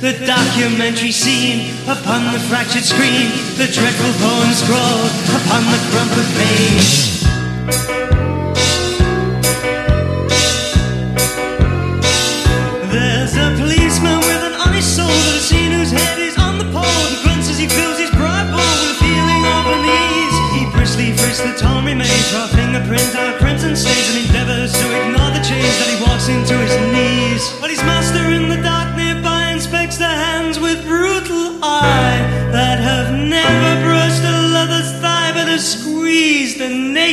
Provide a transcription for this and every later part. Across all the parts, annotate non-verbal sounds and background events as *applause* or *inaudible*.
the documentary scene upon the fractured screen, the dreadful poem scrawled upon the crumpled page. There's a policeman with an honest soul that has seen whose head is on the pole. He grunts as he fills his pride bowl with a feeling of unease. He briskly frisks the torn remains, raw fingerprint, our crimson stains, and endeavors to ignore the change that he walks into his knees. But his master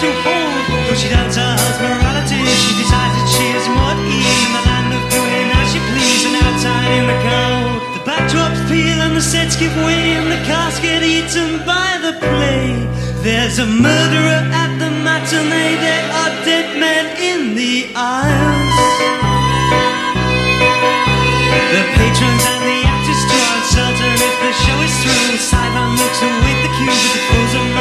What she needs to hold. Though she doubts her husband's morality, she decides that she is more at in the land of doing as she please and outside in the cold. The backdrops peel and the sets give way and the cast get eaten by the play. There's a murderer at the matinee, there are dead men in the aisles. The patrons and the actors too are uncertain if the show is through. Sideline looks await the cue with the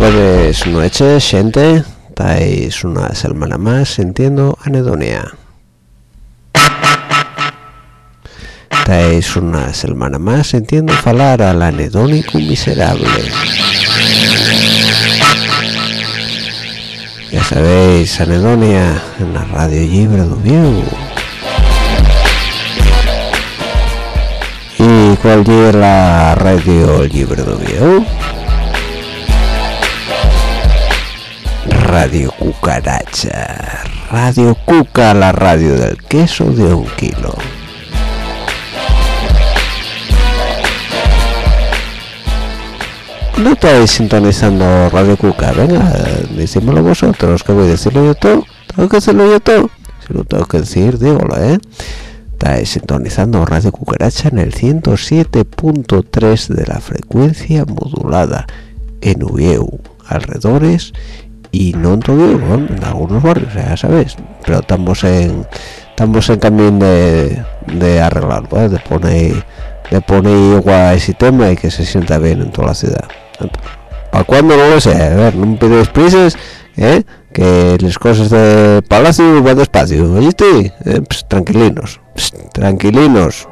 Buenas noches, gente. Estáis una semana más sintiendo anedonia. Estáis una semana más sintiendo falar al anedónico miserable. Ya sabéis, anedonia en la radio libre. ¿Y cuál es la radio libre? Radio Cucaracha. Radio Cuca, la radio del queso de un kilo. No estáis sintonizando Radio Cuca, venga, decímoslo vosotros, que voy a decirlo yo todo. Tengo que decirlo yo todo. Si lo tengo que decir, dígalo, ¿eh? Estáis sintonizando Radio Cucaracha en el 107.3 de la frecuencia modulada en Ueu, alrededores y no en todo Vigo, en algunos barrios, ya sabes, pero estamos en estamos en camino de, de arreglarlo, ¿eh? de poner de poner igual ese tema y que se sienta bien en toda la ciudad. ¿Para cuándo? No lo sé, a ver, no me pides ¿eh? que las cosas de palacio van despacio, ¿oíste? Eh, pues, tranquilinos, pues, tranquilinos.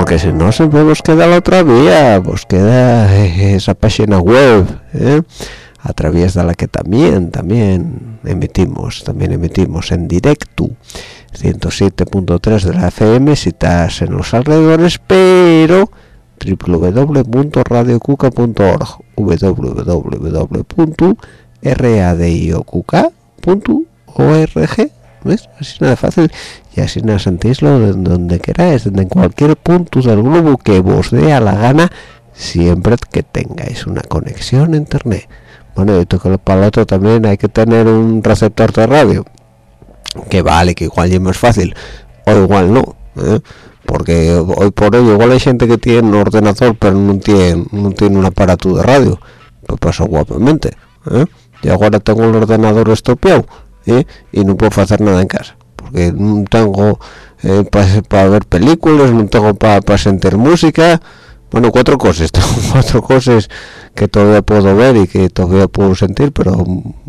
Porque si no siempre nos queda la otra vía pues queda esa página web ¿eh? a través de la que también también emitimos también emitimos en directo 107.3 de la FM si estás en los alrededores pero www.radiocuca.org www.radiocuca.org ¿ves? así nada fácil y así nada sentíslo de donde queráis en cualquier punto del globo que vos dé a la gana siempre que tengáis una conexión a internet bueno y que para el otro también hay que tener un receptor de radio que vale que igual es más fácil o igual no ¿eh? porque hoy por hoy igual hay gente que tiene un ordenador pero no tiene no tiene un aparato de radio pues pasó guapamente ¿eh? y ahora tengo el ordenador estopiado ¿eh? y no puedo hacer nada en casa porque no tengo eh, para ver películas no tengo para sentir música bueno cuatro cosas *laughs* tengo cuatro cosas que todavía puedo ver y que todavía puedo sentir pero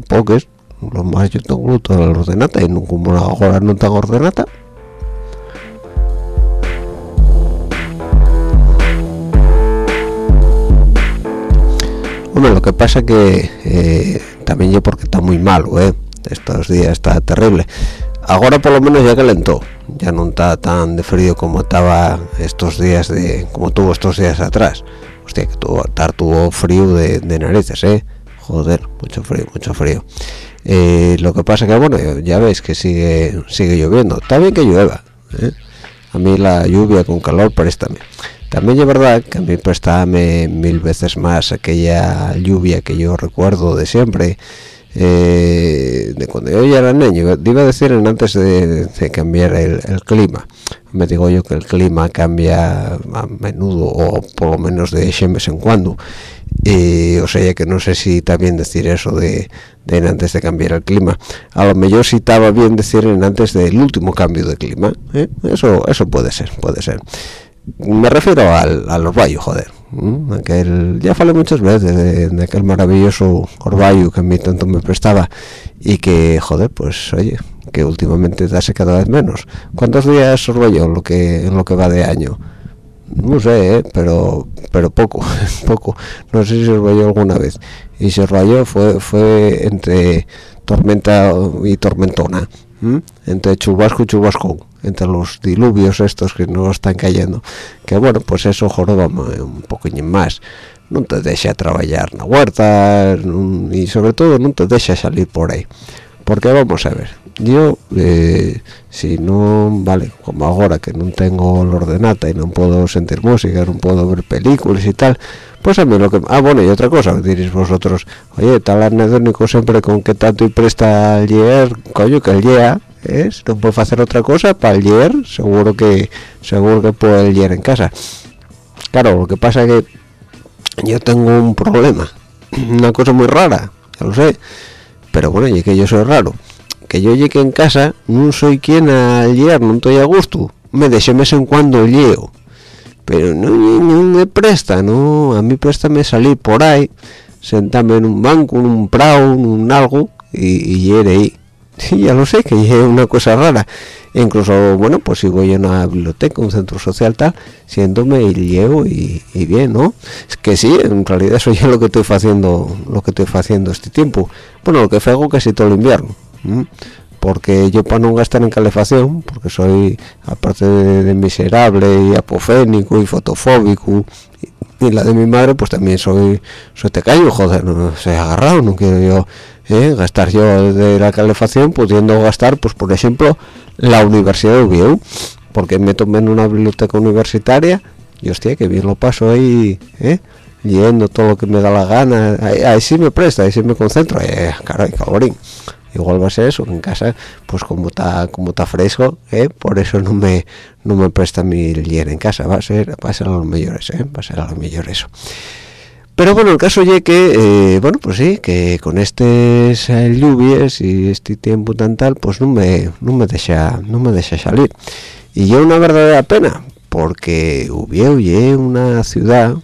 pocas lo más yo tengo todo la ordenata y no, como ahora no tengo ordenata Hombre, lo que pasa que eh, también yo porque está muy malo, ¿eh? Estos días está terrible. Ahora por lo menos ya calentó, ya no está tan de frío como estaba estos días de, como tuvo estos días atrás. Hostia, que tuvo, tuvo frío de, narices, ¿eh? Joder, mucho frío, mucho frío. Eh, lo que pasa que, bueno, ya veis que sigue sigue lloviendo. Está bien que llueva, ¿eh? A mí la lluvia con calor préstame también es verdad que a mí préstame mil veces más aquella lluvia que yo recuerdo de siempre eh, de cuando yo ya era niño iba a decir antes de, cambiar el, clima. Me digo yo que el clima cambia a menudo o por lo menos de vez en cuando. O sea que no sé si también decir eso de, antes de cambiar el clima. A lo mejor si estaba bien decir en antes del último cambio de clima ¿eh? eso eso puede ser puede ser me refiero al, al orvallo, joder. Aquel, ya falé muchas veces de, aquel maravilloso orvallo que a mí tanto me prestaba y que, joder, pues oye, que últimamente hace cada vez menos. ¿Cuántos días orvallo lo que, en lo que va de año? No sé, ¿eh? pero pero poco, *laughs* poco. No sé si se orvalló alguna vez. Y se orvalló fue, fue entre tormenta y tormentona. Entre chubasco y chubasco entre los diluvios estos que no están cayendo que bueno pues eso joroba un poquillo más no te deja trabajar la huerta y sobre todo no te deja salir por ahí porque vamos a ver yo eh, si no vale como ahora que no tengo el ordenata y no puedo sentir música no puedo ver películas y tal pues a mí lo que ah bueno y otra cosa diréis vosotros oye tal anedónico siempre con que tanto y presta el year coño que el year es no puedo hacer otra cosa para el yer seguro que seguro que puedo el yer en casa. Claro lo que pasa es que yo tengo un problema una cosa muy rara ya lo sé pero bueno y que yo soy raro. Que yo llegue en casa no soy quien al yer no estoy a gusto me de mes en cuando llego pero no, me presta no a mí préstame salir por ahí sentarme en un banco en un prado en un algo y, y ahí *laughs* sí ya lo sé que es una cosa rara. Incluso bueno pues si voy a una biblioteca un centro social tal siéndome y llevo y, bien no es que sí en realidad eso *laughs* es lo que estoy haciendo lo que estoy haciendo este tiempo. Bueno lo que hago casi todo el invierno porque yo para no gastar en calefacción porque soy aparte de, miserable y apofénico y fotofóbico y, la de mi madre pues también soy soy tecaño joder no se agarrado no quiero yo ¿eh? gastar yo de la calefacción pudiendo gastar pues por ejemplo la universidad de Ubieu porque me tomé en una biblioteca universitaria y hostia que bien lo paso ahí ¿eh? leyendo todo lo que me da la gana ahí, sí me presta ahí sí me concentro eh, caray calorín igual va a ser eso en casa pues como está como está fresco ¿eh? por eso no me no me presta mi leer en casa va a ser va a ser a los mejores ¿eh? va a ser a los mejores eso pero bueno el caso es que eh, bueno pues sí que con estas lluvias y este tiempo tan tal pues no me no me deja no me deja salir y yo una verdadera pena porque hubiera una ciudad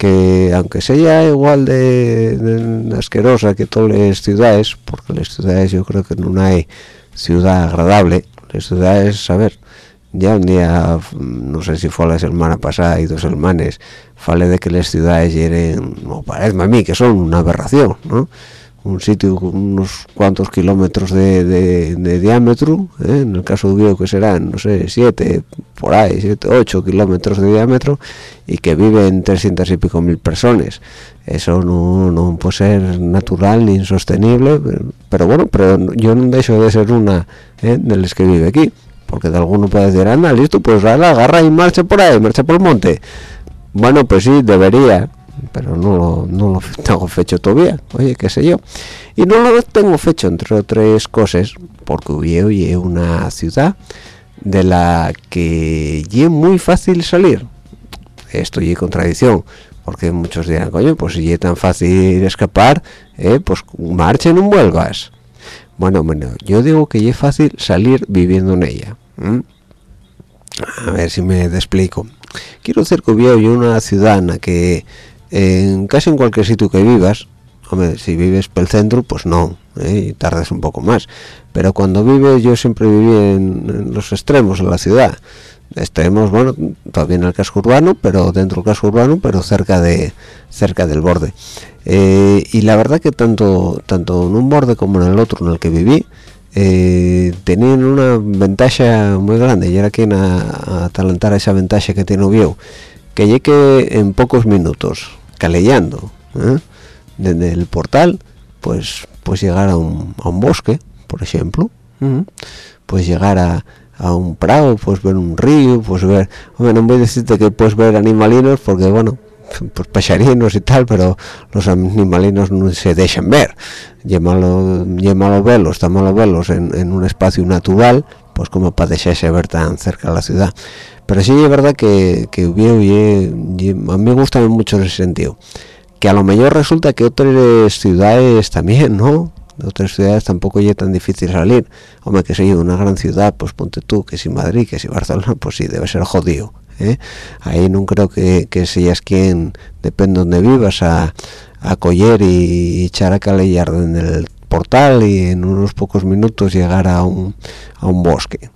que aunque sea igual de, asquerosa que todas las ciudades porque las ciudades yo creo que no hay ciudad agradable las ciudades a ver ya un día no sé si fue la semana pasada y dos semanas fale de que las ciudades lleguen no parece a mí que son una aberración ¿no? Un sitio con unos cuantos kilómetros de, diámetro ¿eh? en el caso de Vigo que serán no sé siete por ahí siete ocho kilómetros de diámetro y que viven 300 y pico mil personas eso no, puede ser natural ni insostenible pero, bueno pero yo no dejo de ser una ¿eh? de las que vive aquí porque de alguno puede decir anda listo pues agarra y marcha por ahí marcha por el monte bueno pues sí debería pero no lo, no lo *laughs* tengo fecho todavía oye qué sé yo. Y no lo tengo fecho entre otras cosas porque Oviedo es una ciudad de la que es muy fácil salir. Esto y contradicción porque muchos dirán coño pues si es tan fácil escapar eh, pues marchen un vuelvas bueno bueno yo digo que es fácil salir viviendo en ella a ver si me explico. Quiero decir que Oviedo es una ciudad en la que en casi en cualquier sitio que vivas si vives por el centro pues no ¿eh? y tardas un poco más pero cuando vives yo siempre viví en, los extremos de la ciudad extremos bueno todavía en el casco urbano pero dentro del casco urbano pero cerca de cerca del borde eh, y la verdad que tanto tanto en un borde como en el otro en el que viví eh, tenían una ventaja muy grande y era quien a, atalantar esa ventaja que tiene Oviedo que llegue en pocos minutos calellando ¿eh? desde el portal pues pues llegar a un, bosque por ejemplo pues llegar a, a, un prado pues ver un río pues ver hombre no voy a decirte que puedes ver animalinos porque bueno *laughs* pues pacharinos y tal pero los animalinos no se dejan ver. Llámalo llámalo verlos está malo verlos en, en un espacio natural pues como para dejarse ver tan cerca de la ciudad pero sí es verdad que, que a mí me gusta mucho ese sentido. Que a lo mejor resulta que otras ciudades también no otras ciudades tampoco es tan difícil salir. Hombre que sé una gran ciudad pues ponte tú que si Madrid que si Barcelona pues sí debe ser jodido ¿eh? ahí no creo que, que seas quien depende donde vivas a, a coger y echar a calellar en el portal y en unos pocos minutos llegar a un bosque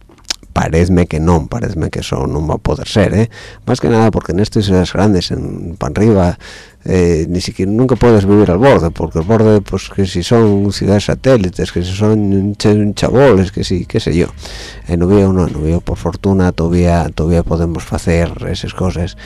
parece que no, parece que eso no va a poder ser, ¿eh? Más que nada porque en estas ciudades grandes, en pan arriba, eh, ni siquiera nunca puedes vivir al borde, porque el borde, pues que si son ciudades satélites, que si son chaboles, que si, qué sé yo. En Oviedo no, en por fortuna todavía todavía podemos hacer esas cosas.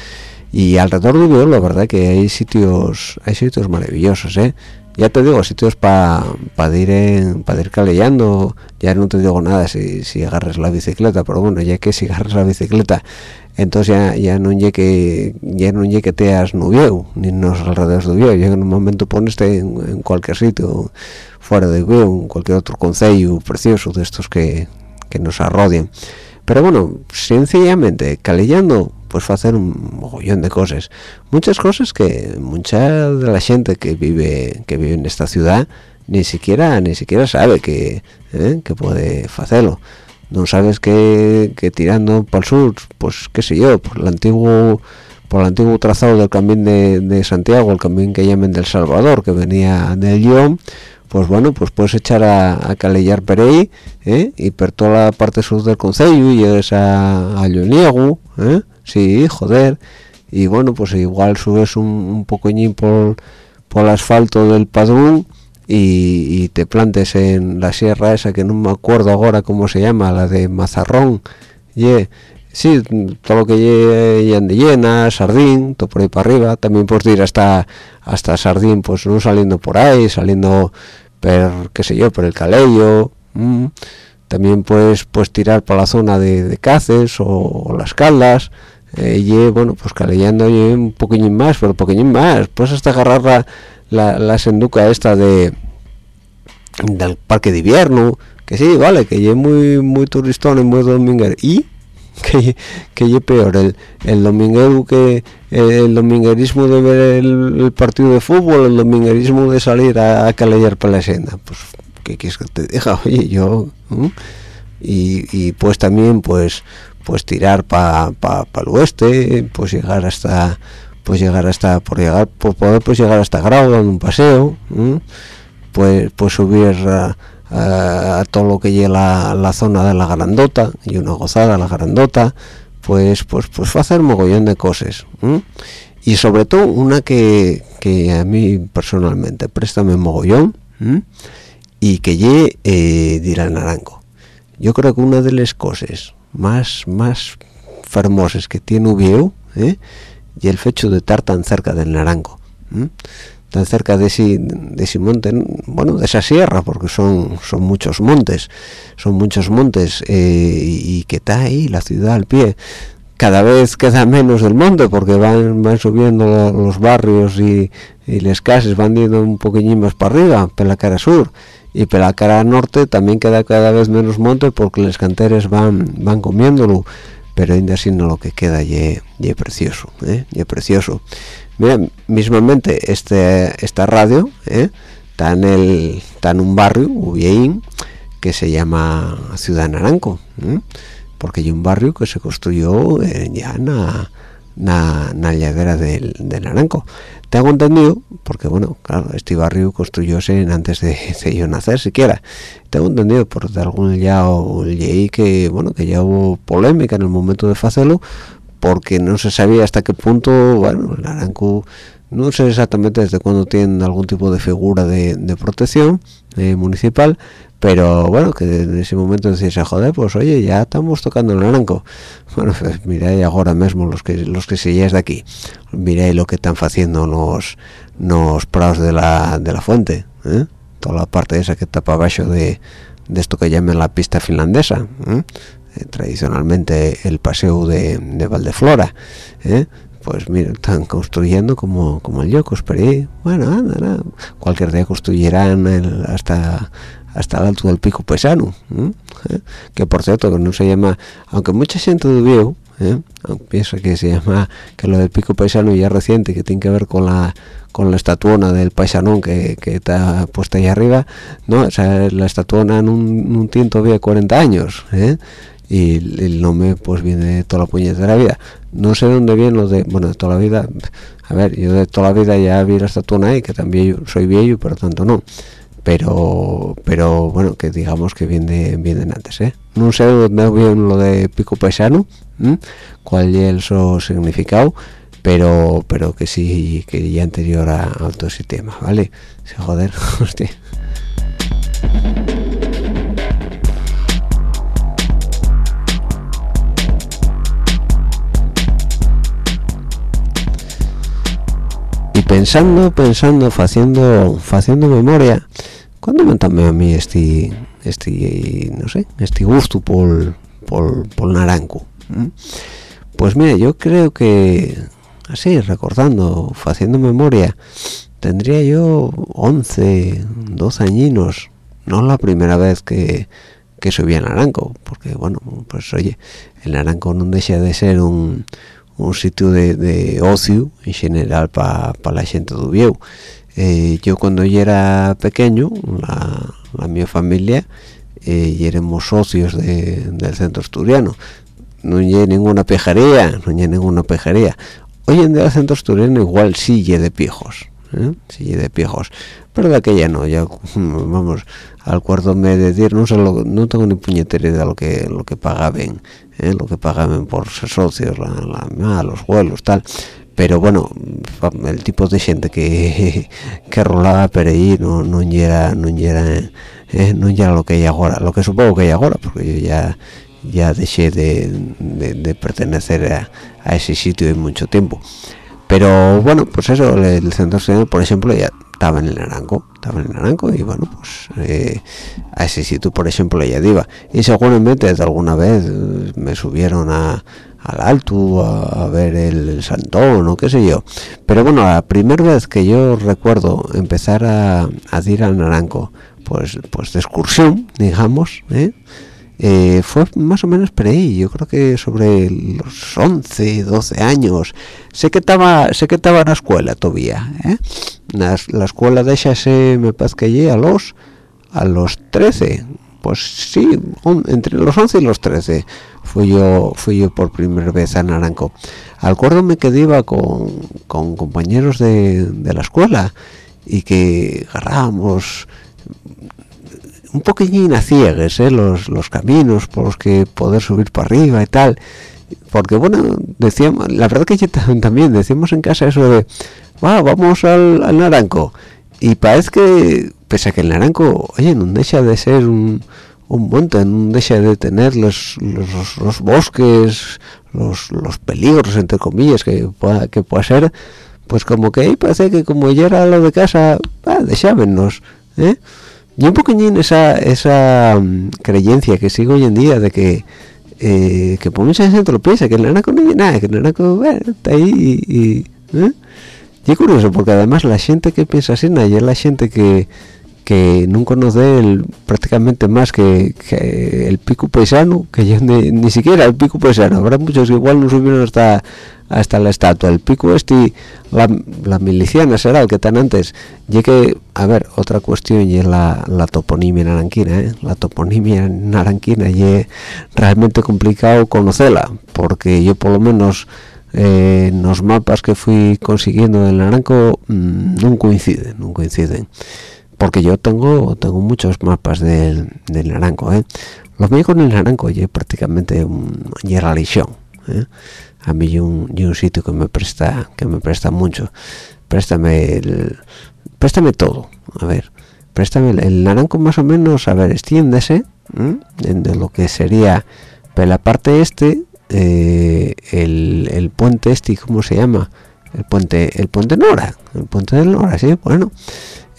Y alrededor de Oviedo la verdad que hay sitios hay sitios maravillosos, ¿eh? Ya te digo sitios para pa ir en, para ir calellando ya no te digo nada si, si agarras la bicicleta pero bueno ya que si agarras la bicicleta entonces ya, ya no llegue ya no llegue te has nubieu ni nos alrededores de Ubieu. Ya en un momento pones en, en cualquier sitio fuera de Ubieu en cualquier otro concello precioso de estos que, que nos arrodian pero bueno sencillamente calellando pues hacer un mogollón de cosas muchas cosas que mucha de la gente que vive que vive en esta ciudad ni siquiera ni siquiera sabe que, ¿eh? que puede hacerlo no sabes que, que tirando para el sur pues qué sé yo por el antiguo por el antiguo trazado del camino de, Santiago el camino que llaman del Salvador que venía del Lyon pues bueno pues puedes echar a, a calellar por ¿eh? y por toda la parte sur del concello y llegas a, a Lloniego ¿eh? Sí joder. Y bueno pues igual subes un, un por, por el asfalto del padrón y, te plantes en la sierra esa que no me acuerdo ahora cómo se llama la de Mazarrón. Sí todo lo que llegue de llena sardín todo por ahí para arriba. También puedes ir hasta hasta sardín pues no saliendo por ahí saliendo por qué sé yo por el calello mm. también puedes pues tirar por la zona de, de Caces o las Caldas y bueno pues calellando un poquillín más pero un poquillín más. Pues hasta agarrar la, la, la, senduca esta de del parque de invierno que sí vale que es muy muy turistón y muy dominguero. Y *laughs* que que peor el, el dominguero que el dominguerismo de ver el, partido de fútbol el dominguerismo de salir a, a calellar por la senda. Pues que quieres que te deja *laughs* oye yo y, y pues también pues pues tirar para pa, el oeste pues llegar hasta pues llegar hasta por llegar por poder pues llegar hasta Grau dando un paseo pues pues subir a, todo lo que lleva la, zona de la grandota y una gozada la grandota pues pues pues hacer mogollón de cosas y sobre todo una que, que a mí personalmente préstame mogollón y que lle eh, dirá naranco yo creo que una de las cosas más más famosas que tiene Ubieu ¿eh? y el hecho de estar tan cerca del naranco tan cerca de ese, de ese monte, bueno, de esa sierra, porque son, son muchos montes, son muchos montes, eh, y, que está ahí la ciudad al pie. Cada vez queda menos del monte porque van, van subiendo los barrios y, y las casas van yendo un poquillín más para arriba, por la cara sur. Y por la cara norte también queda cada vez menos monte porque los canteres van, van comiéndolo pero ainda así no lo que queda y precioso, ¿eh? precioso. Mira, mismamente este, esta radio ¿eh? está en el está en un barrio bien que se llama Ciudad Naranco, ¿eh? porque hay un barrio que se construyó ya en la llavera del, del Naranco tengo entendido porque bueno claro este barrio construyóse antes de, *laughs* yo nacer siquiera. Tengo entendido por de algún lado leí que bueno que ya hubo polémica en el momento de hacerlo porque no se sabía hasta qué punto bueno el naranco no sé exactamente desde cuándo tienen algún tipo de figura de, protección eh, municipal pero bueno que en ese momento decís joder pues oye ya estamos tocando el naranco *laughs* bueno pues ahora mismo los que los que seguís de aquí miráis lo que están haciendo los los prados de la, de la fuente ¿eh? toda la parte esa que está para abajo de, de esto que llaman la pista finlandesa ¿eh? Eh, tradicionalmente el paseo de, de Valdeflora pues mira, están construyendo como como el yo esperé bueno anda, cualquier día construirán hasta hasta el alto del pico pesano ¿Eh? que por cierto que no se llama aunque mucha gente dubió ¿eh? piensa que se llama que lo del pico paisano ya reciente que tiene que ver con la con la estatuona del paisanón que, que está puesta ahí arriba no o sea la estatuona un, un tiempo de 40 años ¿eh? Y el nombre pues viene de toda la la vida. No sé dónde viene lo de bueno de toda la vida a ver yo de toda la vida ya vi la estatuona ahí que también soy viejo pero tanto no. Pero pero bueno que digamos que viene viene antes ¿eh? no sé dónde bien lo de pico paisano cuál es su significado pero pero que sí que ya anterior a, todo ese tema vale se joder *laughs* hostia pensando pensando haciendo haciendo memoria. Cuando me tomé a mí este este no sé este gusto por por, por naranco pues mira yo creo que así recordando haciendo memoria tendría yo 11 12 añinos. No la primera vez que que subí a Naranco porque bueno pues oye el Naranco no deja de ser un, un sitio de, de ocio en general para la gente de Ubieu eh, yo cuando yo era pequeño la, la mi familia eh, y éramos socios del centro asturiano. No hay ninguna pejaría no hay ninguna pejaría hoy en día el centro asturiano igual sigue de piejos ¿eh? sigue de piejos pero de aquella no ya *laughs* vamos al cuarto me de decir no solo no tengo ni puñetera de lo que lo que pagaban ¿eh? lo que pagaban por ser socios la, la, los vuelos tal. Pero bueno el tipo de gente que *laughs* que rolaba por ahí no no era no era eh, no era lo que hay ahora. Lo que supongo que hay ahora porque yo ya ya dejé de, de, pertenecer a, ese sitio en mucho tiempo. Pero bueno pues eso el, centro social por ejemplo ya estaba en el naranco estaba en el naranco y bueno pues eh, a ese sitio por ejemplo ya iba y seguramente alguna vez me subieron a al alto a, ver el, santón o qué sé yo pero bueno la primera vez que yo recuerdo empezar a, a ir al naranco pues pues de excursión digamos ¿eh? Eh, fue más o menos por ahí yo creo que sobre los 11 12 años sé que estaba sé que estaba en la escuela todavía ¿eh? La, escuela de esa se me parece que allí a los a los 13 pues sí entre los 11 y los 13 fui yo fui yo por primera vez a Naranco acuérdome que iba con, con compañeros de, de, la escuela y que agarrábamos un poquillín a ciegues ¿eh? los, los caminos por los que poder subir para arriba y tal porque bueno decíamos la verdad que yo *laughs* también decíamos en casa eso de va vamos al, al naranco y parece que pese a que el naranco oye no deja de ser un, un monte no deja de tener los, los, bosques los, los, peligros entre comillas que pueda que pueda ser pues como que ahí parece que como ya era lo de casa ah, dejábenos ¿eh? y un poquillín esa esa um, creencia que sigue hoy en día de que eh, que por mucha gente lo piensa que el naranco no hay nada que el naranco está ahí y ¿eh? Y es curioso porque además la gente que piensa así y es la gente que que no conoce el, prácticamente más que, el pico paisano que yo ni, ni, siquiera el pico paisano. Habrá muchos que igual no subieron hasta hasta la estatua. El pico este la, miliciana será el que tan antes y que a ver otra cuestión y es la, la toponimia naranquina ¿eh? la toponimia naranquina y es realmente complicado conocerla porque yo por lo menos eh, los mapas que fui consiguiendo del naranco mmm, no coinciden no coinciden porque yo tengo tengo muchos mapas del, del naranco ¿eh? lo mío con el naranco yo prácticamente un, religión ¿eh? a mí un, sitio que me presta que me presta mucho préstame el, préstame todo a ver préstame el, el, naranco más o menos a ver extiéndese ¿eh? de lo que sería la parte este eh, el, el puente este cómo se llama el puente el puente Nora el puente del Nora sí bueno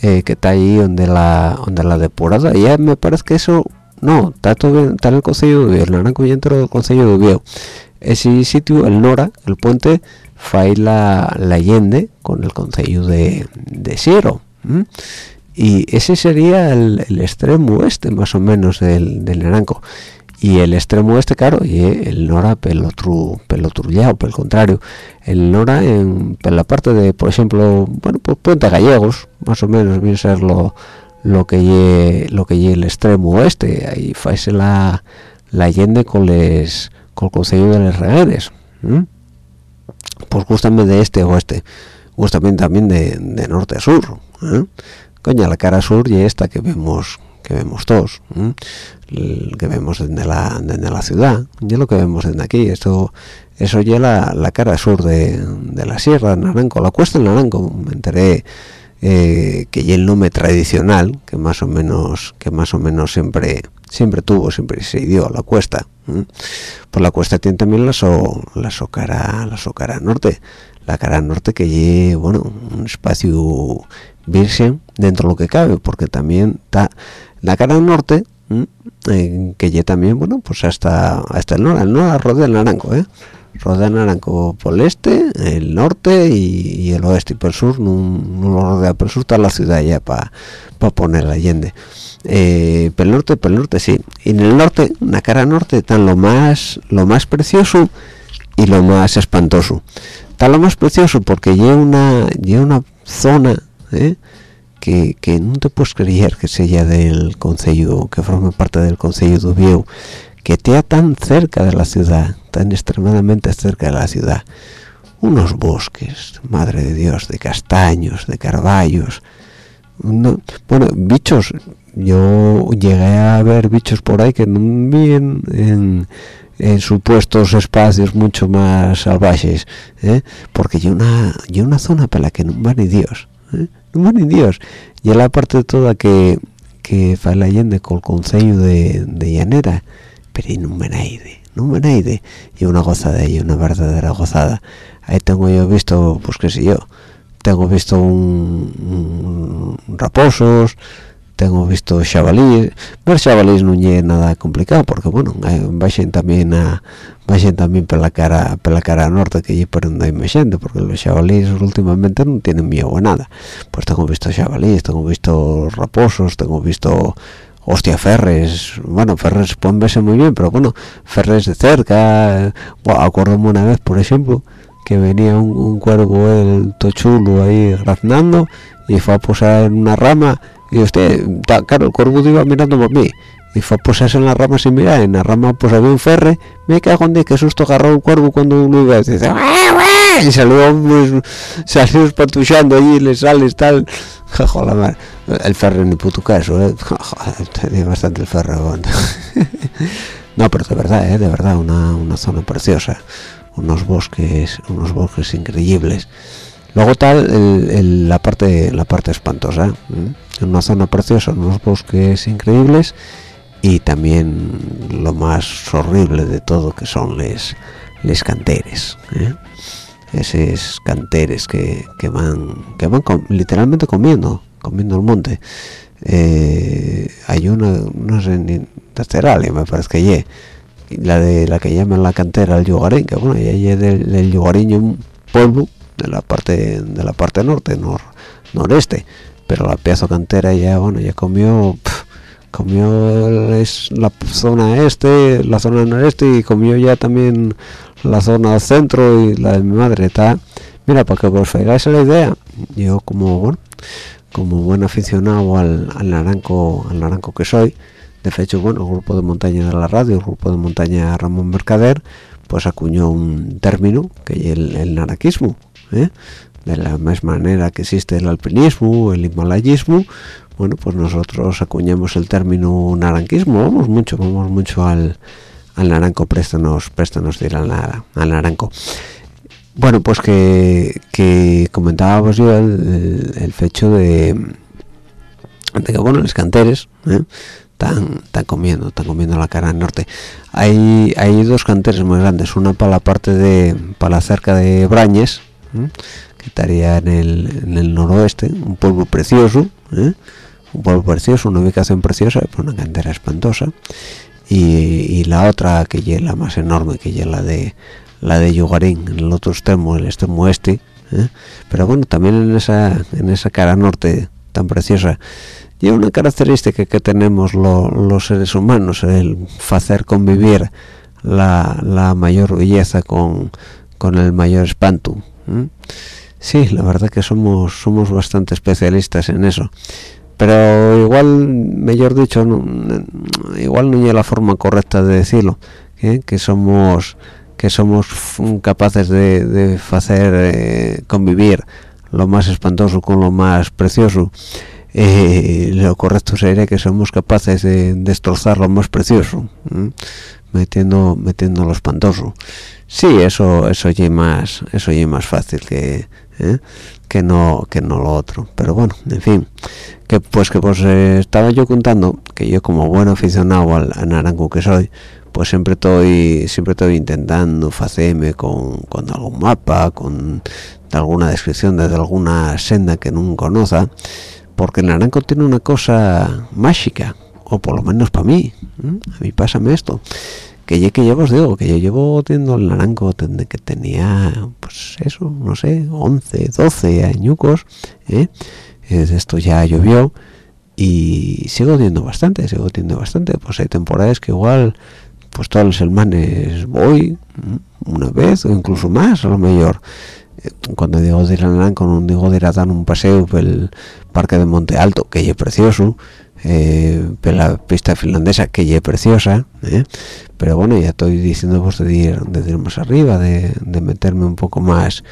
eh, que está ahí donde la donde la depurada. Ya me parece que eso no está todo está en el consejo de Ubio el naranco y entro del consejo de Ubio ese sitio el Nora el puente fue la, la Allende con el consejo de, de Siero ¿m? y ese sería el, el, extremo oeste más o menos del, del naranco y el extremo oeste claro y el Nora pelo tru, pelo trullado por el contrario el Nora en, la parte de por ejemplo bueno pues Puente Gallegos más o menos viene a ser lo, lo que lle, lo que lle el extremo oeste ahí faise la la Allende con les con el consejo de los regueres ¿eh? pues gustame de este oeste gustame también de, de norte a sur ¿eh? coña la cara sur y esta que vemos que vemos todos que vemos desde la, desde la ciudad y lo que vemos desde aquí. Esto eso ya la, la cara sur de, de, la sierra naranco la cuesta del naranco. Me enteré eh, que ya el nombre tradicional que más o menos que más o menos siempre siempre tuvo siempre se dio la cuesta pues la cuesta tiene también la so, la so cara la so cara norte. La cara norte que lleve bueno un espacio virgen dentro de lo que cabe porque también está la cara norte eh, que ya también bueno pues hasta hasta el norte el norte rodea el naranco eh rodea el naranco por el este el norte y, y el oeste y por el sur no, no, lo rodea por el sur está la ciudad ya para pa poner allende. Eh, por el norte por el norte sí. Y en el norte en la cara norte están lo más lo más precioso y lo más espantoso. Está lo más precioso porque lleva una lleva una zona ¿eh? que, que, no te puedes creer que sea del concello que forme parte del concello de Ubieu que esté tan cerca de la ciudad tan extremadamente cerca de la ciudad unos bosques madre de dios de castaños de carballos no, bueno bichos yo llegué a ver bichos por ahí que no vi en, supuestos espacios mucho más salvajes ¿eh? porque hay una una zona para la que no va ni dios ¿eh? no ni Dios. Y la parte toda que que fa la con el consejo de, de llanera. Pero no me naide no me naide y una gozada y una verdadera gozada. Ahí tengo yo visto pues qué sé yo. Tengo visto un, un raposos tengo visto chavalís ver chavalís no es nada complicado porque bueno vayan también a vayan también por la cara por la cara norte que allí por donde hay gente porque los chavalís últimamente no tienen miedo a nada. Pues tengo visto chavalís tengo visto raposos tengo visto hostia ferres bueno ferres pueden verse muy bien pero bueno ferres de cerca bueno, acuérdame una vez por ejemplo que venía un, un cuervo el tochulo ahí raznando y fue a posar en una rama y usted claro el corvo iba mirando por mí. Y fue a posarse en la rama sin mirar. En la rama pues había un ferre. Me cago en Dios, qué susto agarró el cuervo cuando uno iba a decir y salió pues, salió espatuchando allí y le sales *laughs* tal joder el ferro ni puto caso ¿eh? *laughs* tenía bastante el ferro *laughs* no pero de verdad ¿eh? de verdad una, una zona preciosa. Unos bosques unos bosques increíbles. Luego tal la parte la parte espantosa ¿eh? Una zona preciosa unos bosques increíbles y también lo más horrible de todo que son les les canteres ¿eh? esos canteres que, que, van que van literalmente comiendo comiendo el monte eh, hay una no sé ni me parece que ye la de la que llaman la cantera el yugarín que bueno y hay del, del un pueblo de la parte de la parte norte nor, noreste pero la pieza cantera ya bueno ya comió comió es la zona este la zona noreste y comió ya también la zona centro y la de mi madre está mira para que os hagáis la idea yo como bueno como buen aficionado al, naranco al naranco que soy de hecho bueno el grupo de montaña de la radio el grupo de montaña Ramón Mercader pues acuñó un término que es el, el naranquismo ¿eh? De la misma manera que existe el alpinismo el himalayismo bueno pues nosotros acuñamos el término naranquismo vamos mucho vamos mucho al, al naranco préstanos préstanos de ir al, al naranco bueno pues que, que comentábamos yo el, el, fecho de, de, que bueno los canteres ¿eh? están, están comiendo están comiendo la cara del norte hay hay dos canteres muy grandes una para la parte de para la cerca de Brañes ¿eh? Que estaría en el, en el noroeste un pueblo precioso ¿eh? un pueblo precioso, una ubicación preciosa, pues una cantera espantosa. Y, la otra que es la más enorme, que es la de la de Yugarín, en el otro extremo, el extremo oeste. ¿eh? Pero bueno, también en esa en esa cara norte tan preciosa, y una característica que tenemos los seres humanos, el hacer convivir la, la mayor belleza con, con el mayor espanto. Sí, la verdad que somos somos bastante especialistas en eso. Pero igual mejor dicho igual no es la forma correcta de decirlo ¿eh? que somos que somos capaces de, hacer eh, convivir lo más espantoso con lo más precioso. Eh, lo correcto sería que somos capaces de destrozar lo más precioso metiendo metiendo lo espantoso. Sí eso eso más eso ya más fácil que que no que no lo otro. Pero bueno en fin que pues que pues eh, estaba yo contando que yo como buen aficionado al, naranjo que soy pues siempre estoy siempre estoy intentando hacerme con, con algún mapa con alguna descripción de alguna senda que no conozca porque el naranjo tiene una cosa mágica o por lo menos para mí a mí pásame esto que ya que llevo os digo que yo llevo teniendo el naranjo desde que tenía pues eso no sé 11 12 añucos ¿eh? esto ya llovió y sigo teniendo bastante sigo teniendo bastante. Pues hay temporadas que igual pues todos los semanas voy una vez o incluso más a lo mejor eh, cuando digo de ir al naranjo no digo de ir a dar un paseo el parque de Monte Alto que es precioso eh, la pista finlandesa que es preciosa ¿eh? pero bueno ya estoy diciendo vos de ir, de ir más arriba de, meterme un poco más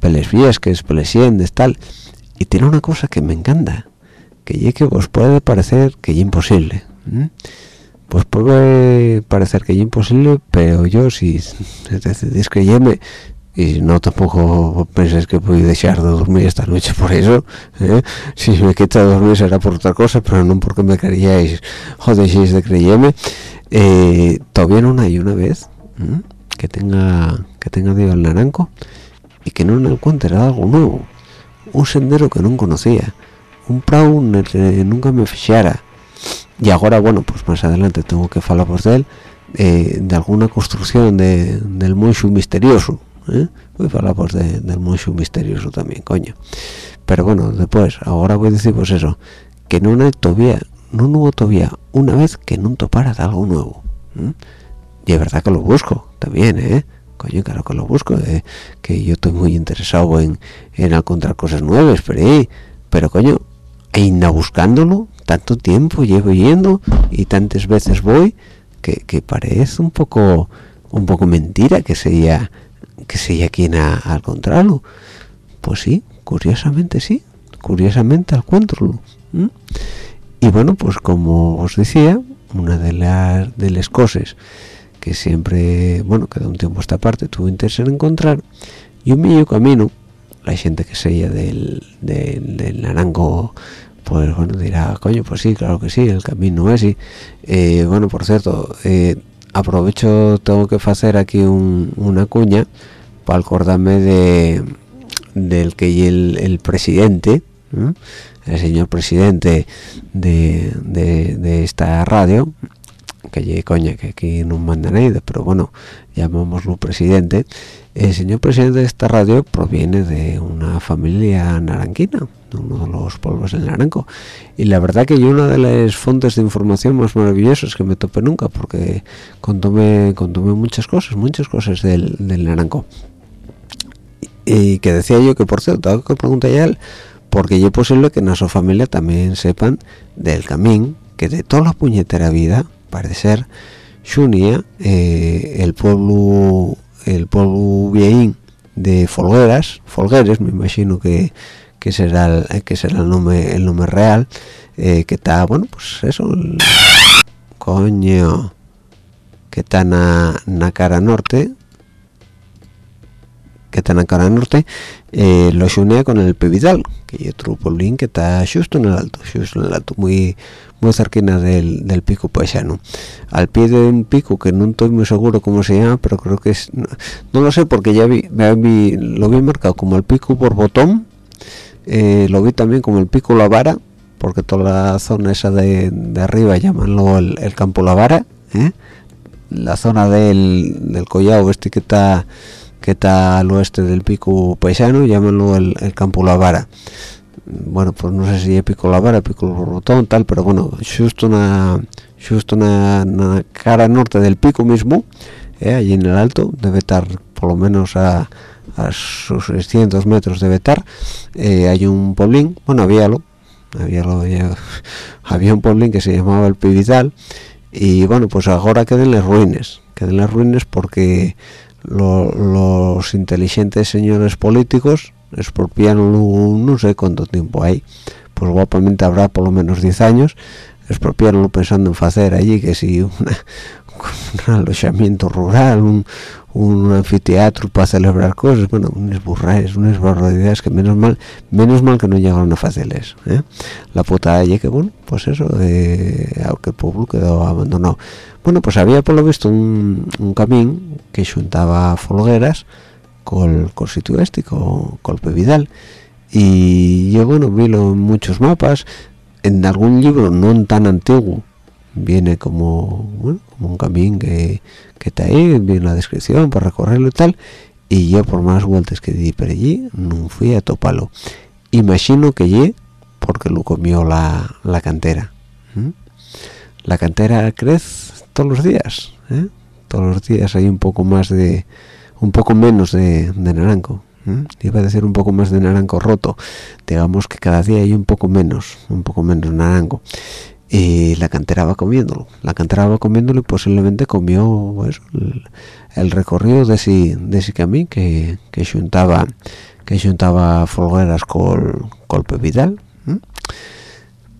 peles es pelesiendes tal y tiene una cosa que me encanta que ya que vos puede parecer que es imposible pues puede parecer que es imposible pero yo si *laughs* decidís que y no tampoco penséis que voy a dejar de dormir esta noche por eso ¿eh? si me quita de dormir será por otra cosa pero no porque me queríais o dejéis de creerme. Eh, todavía no hay una vez que tenga que tenga Dios el naranco y que no encuentre algo nuevo. Un sendero que no conocía. Un prau en el que nunca me fichara. Y ahora bueno pues más adelante tengo que hablar de él eh, de alguna construcción de, del moncho misterioso ¿eh? voy a hablar pues, del monstruo misterioso también coño. Pero bueno después ahora voy a decir pues eso que no hay todavía no hubo todavía una vez que no topara de algo nuevo y es verdad que lo busco también eh coño claro que lo busco eh, que yo estoy muy interesado en, en encontrar cosas nuevas pero pero coño ainda buscándolo tanto tiempo llevo yendo y tantas veces voy que, que parece un poco un poco mentira que sería que se aquí al contrario pues sí curiosamente sí curiosamente al encuentro y bueno pues como os decía una de las de las cosas que siempre bueno que de un tiempo a esta parte tuve interés en encontrar y un medio camino la gente que sea del, del, naranjo pues bueno dirá coño pues sí claro que sí el camino es y eh, bueno por cierto eh, aprovecho tengo que hacer aquí una cuña para acordarme de del que el, el presidente el señor presidente de, de, esta radio que coña que aquí no manda nadie pero bueno llamémoslo presidente el señor presidente de esta radio proviene de una familia naranquina, de uno de los pueblos del Naranco. Y la verdad que yo una de las fuentes de información más maravillosas que me topé nunca, porque contóme, contóme muchas cosas, muchas cosas del, del Naranco. Y que decía yo que, por cierto, tengo que preguntar a él, porque yo es posible que en su familia también sepan del camino, que de toda la puñetera vida, parece ser, Xunia, eh, el pueblo el pueblo de Folgueras, Folgueres, me imagino que, que será el, que será el nombre el nombre real, eh, que está, bueno, pues eso, coño, que está en la cara norte, que está en la cara norte, eh, lo une con el Pevidal, que hay otro pueblín que está justo en el alto, justo en el alto, muy muy cerquina del, del pico paisano al pie de un pico que no estoy muy seguro cómo se llama pero creo que es no, lo sé porque ya vi, lo vi marcado como el pico por botón eh, lo vi también como el pico la vara porque toda la zona esa de, de arriba llamanlo el, el campo la vara ¿eh? la zona del, del collado este que está que está al oeste del pico paisano llámanlo el, el campo la vara. Bueno pues no sé si es pico la vara pico el botón tal pero bueno justo una justo una, cara norte del pico mismo eh, allí en el alto debe estar por lo menos a, a sus 600 metros debe estar eh, hay un poblín bueno había lo había lo había *laughs* un poblín que se llamaba el Pivital y bueno pues ahora queden las ruinas queden las ruinas porque lo, los inteligentes señores políticos expropiaron no sé cuánto tiempo hay pues guapamente habrá por lo menos 10 años expropiaron pensando en hacer allí que si *laughs* un alojamiento rural un, un, anfiteatro para celebrar cosas bueno unas burraes unas barbaridades que menos mal menos mal que no llegaron a hacerles ¿eh? la puta allí que bueno pues eso aunque el pueblo quedó abandonado. Bueno pues había por lo visto un, un camino que juntaba folgueras con el sitio este con, con Vidal. Y yo bueno vi en muchos mapas. En algún libro no tan antiguo viene como como un camino que, está ahí viene la descripción para recorrerlo y tal y yo por más vueltas que di por allí no fui a toparlo. Imagino que allí porque lo comió la, la cantera la cantera crece todos los días ¿eh? todos los días hay un poco más de un poco menos de, naranjo iba a decir un poco más de naranjo roto. Digamos que cada día hay un poco menos un poco menos naranjo y la cantera va comiéndolo. La cantera va comiéndolo y posiblemente comió pues, el, recorrido de ese de ese camino que que juntaba que juntaba folgueras con golpe vital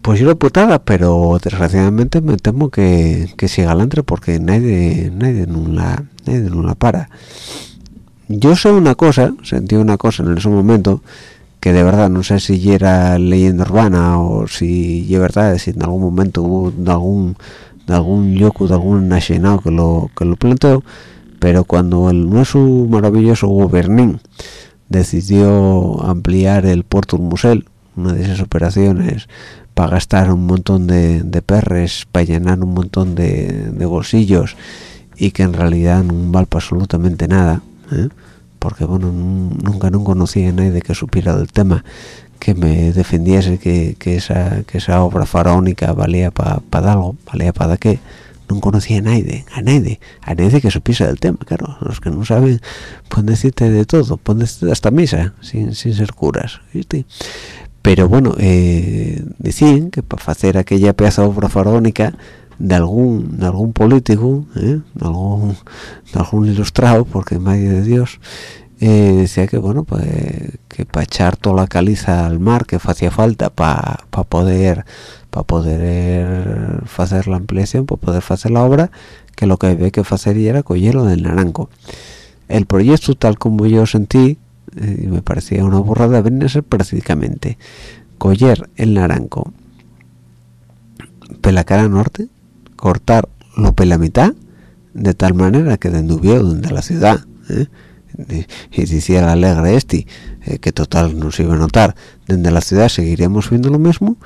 pues yo lo putada pero desgraciadamente me temo que, que siga adelante porque nadie nadie no la nadie para. Yo sé una cosa sentí una cosa en ese momento que de verdad no sé si era leyenda urbana o si es verdad si en algún momento hubo de algún de algún yoku de algún nacional que lo que lo planteó pero cuando el nuestro maravilloso gobernín decidió ampliar el puerto Musel una de esas operaciones para gastar un montón de, de perres para llenar un montón de, de bolsillos y que en realidad no vale absolutamente nada ¿eh? Porque bueno nunca no conocía a nadie que supiera del tema que me defendiese que, que esa que esa obra faraónica valía para pa algo valía para qué no conocía a nadie a nadie a nadie que supiese del tema claro los que no saben pueden decirte de todo pueden decirte hasta misa sin, sin ser curas ¿viste? pero bueno eh, decían que para hacer aquella pedazo obra faraónica de algún de algún político ¿eh? de algún de algún ilustrado porque nadie de Dios eh, decía que bueno pues que para echar toda la caliza al mar que hacía falta para poder para poder hacer la ampliación para poder hacer la obra que lo que había que hacer era cogerlo del naranco el proyecto tal como yo sentí eh, me parecía una burrada venía a ser prácticamente coger el naranco pela cara norte cortar lo pela mitad de tal manera que de donde la ciudad ¿eh? y decía el alegre este eh, que total no se iba a notar. Desde la ciudad seguiríamos viendo lo mismo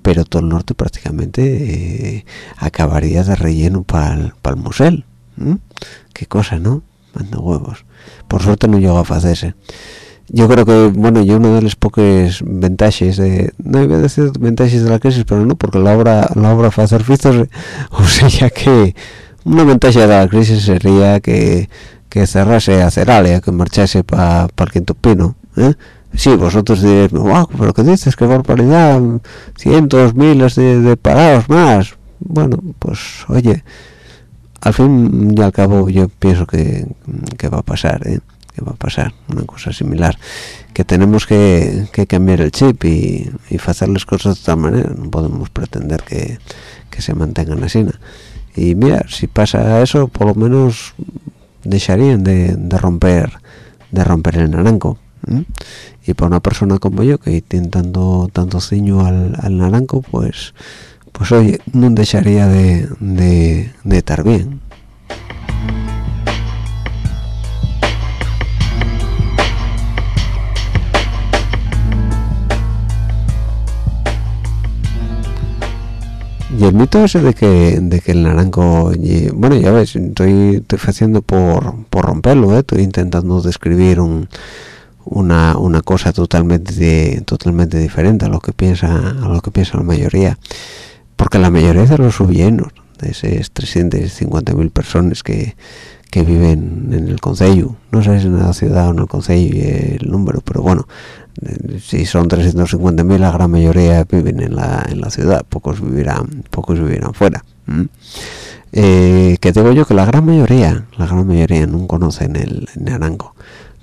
pero todo el norte prácticamente eh, acabaría de relleno para el musel qué cosa no manda huevos. Por suerte no llegó a hacerse yo creo que bueno yo una de las pocas ventajas de no iba a decir ventajas de la crisis pero no porque la obra la obra hacer *laughs* o sea que una ventaja de la crisis sería que que cerrase a Ceralia, que marchase para pa el Quinto Pino. ¿eh? Sí, vosotros diréis, wow, pero ¿qué dices? ¡Qué barbaridad! Cientos, miles de, parados más. Bueno, pues oye, al fin y al cabo yo pienso que, que va a pasar, ¿eh? Que va a pasar una cosa similar. Que tenemos que, que cambiar el chip y, y, hacer las cosas de otra manera. No podemos pretender que, que se mantengan así y mira si pasa eso por lo menos dejarían de, romper de romper el naranco y para una persona como yo que tiene tanto tanto ciño al, al naranco pues pues oye no dejaría de, de, de estar bien y el mito ese de que de que el naranjo bueno ya ves estoy, estoy haciendo por, por romperlo ¿eh? estoy intentando describir un, una, una cosa totalmente totalmente diferente a lo que piensa a lo que piensa la mayoría porque la mayoría de los subienos de esas 350.000 personas que, que viven en el concello no sé si en la ciudad o en el concello el número pero bueno si son 350.000 la gran mayoría viven en la, en la ciudad pocos vivirán pocos vivirán fuera eh, que digo yo que la gran mayoría la gran mayoría no conocen el, naranjo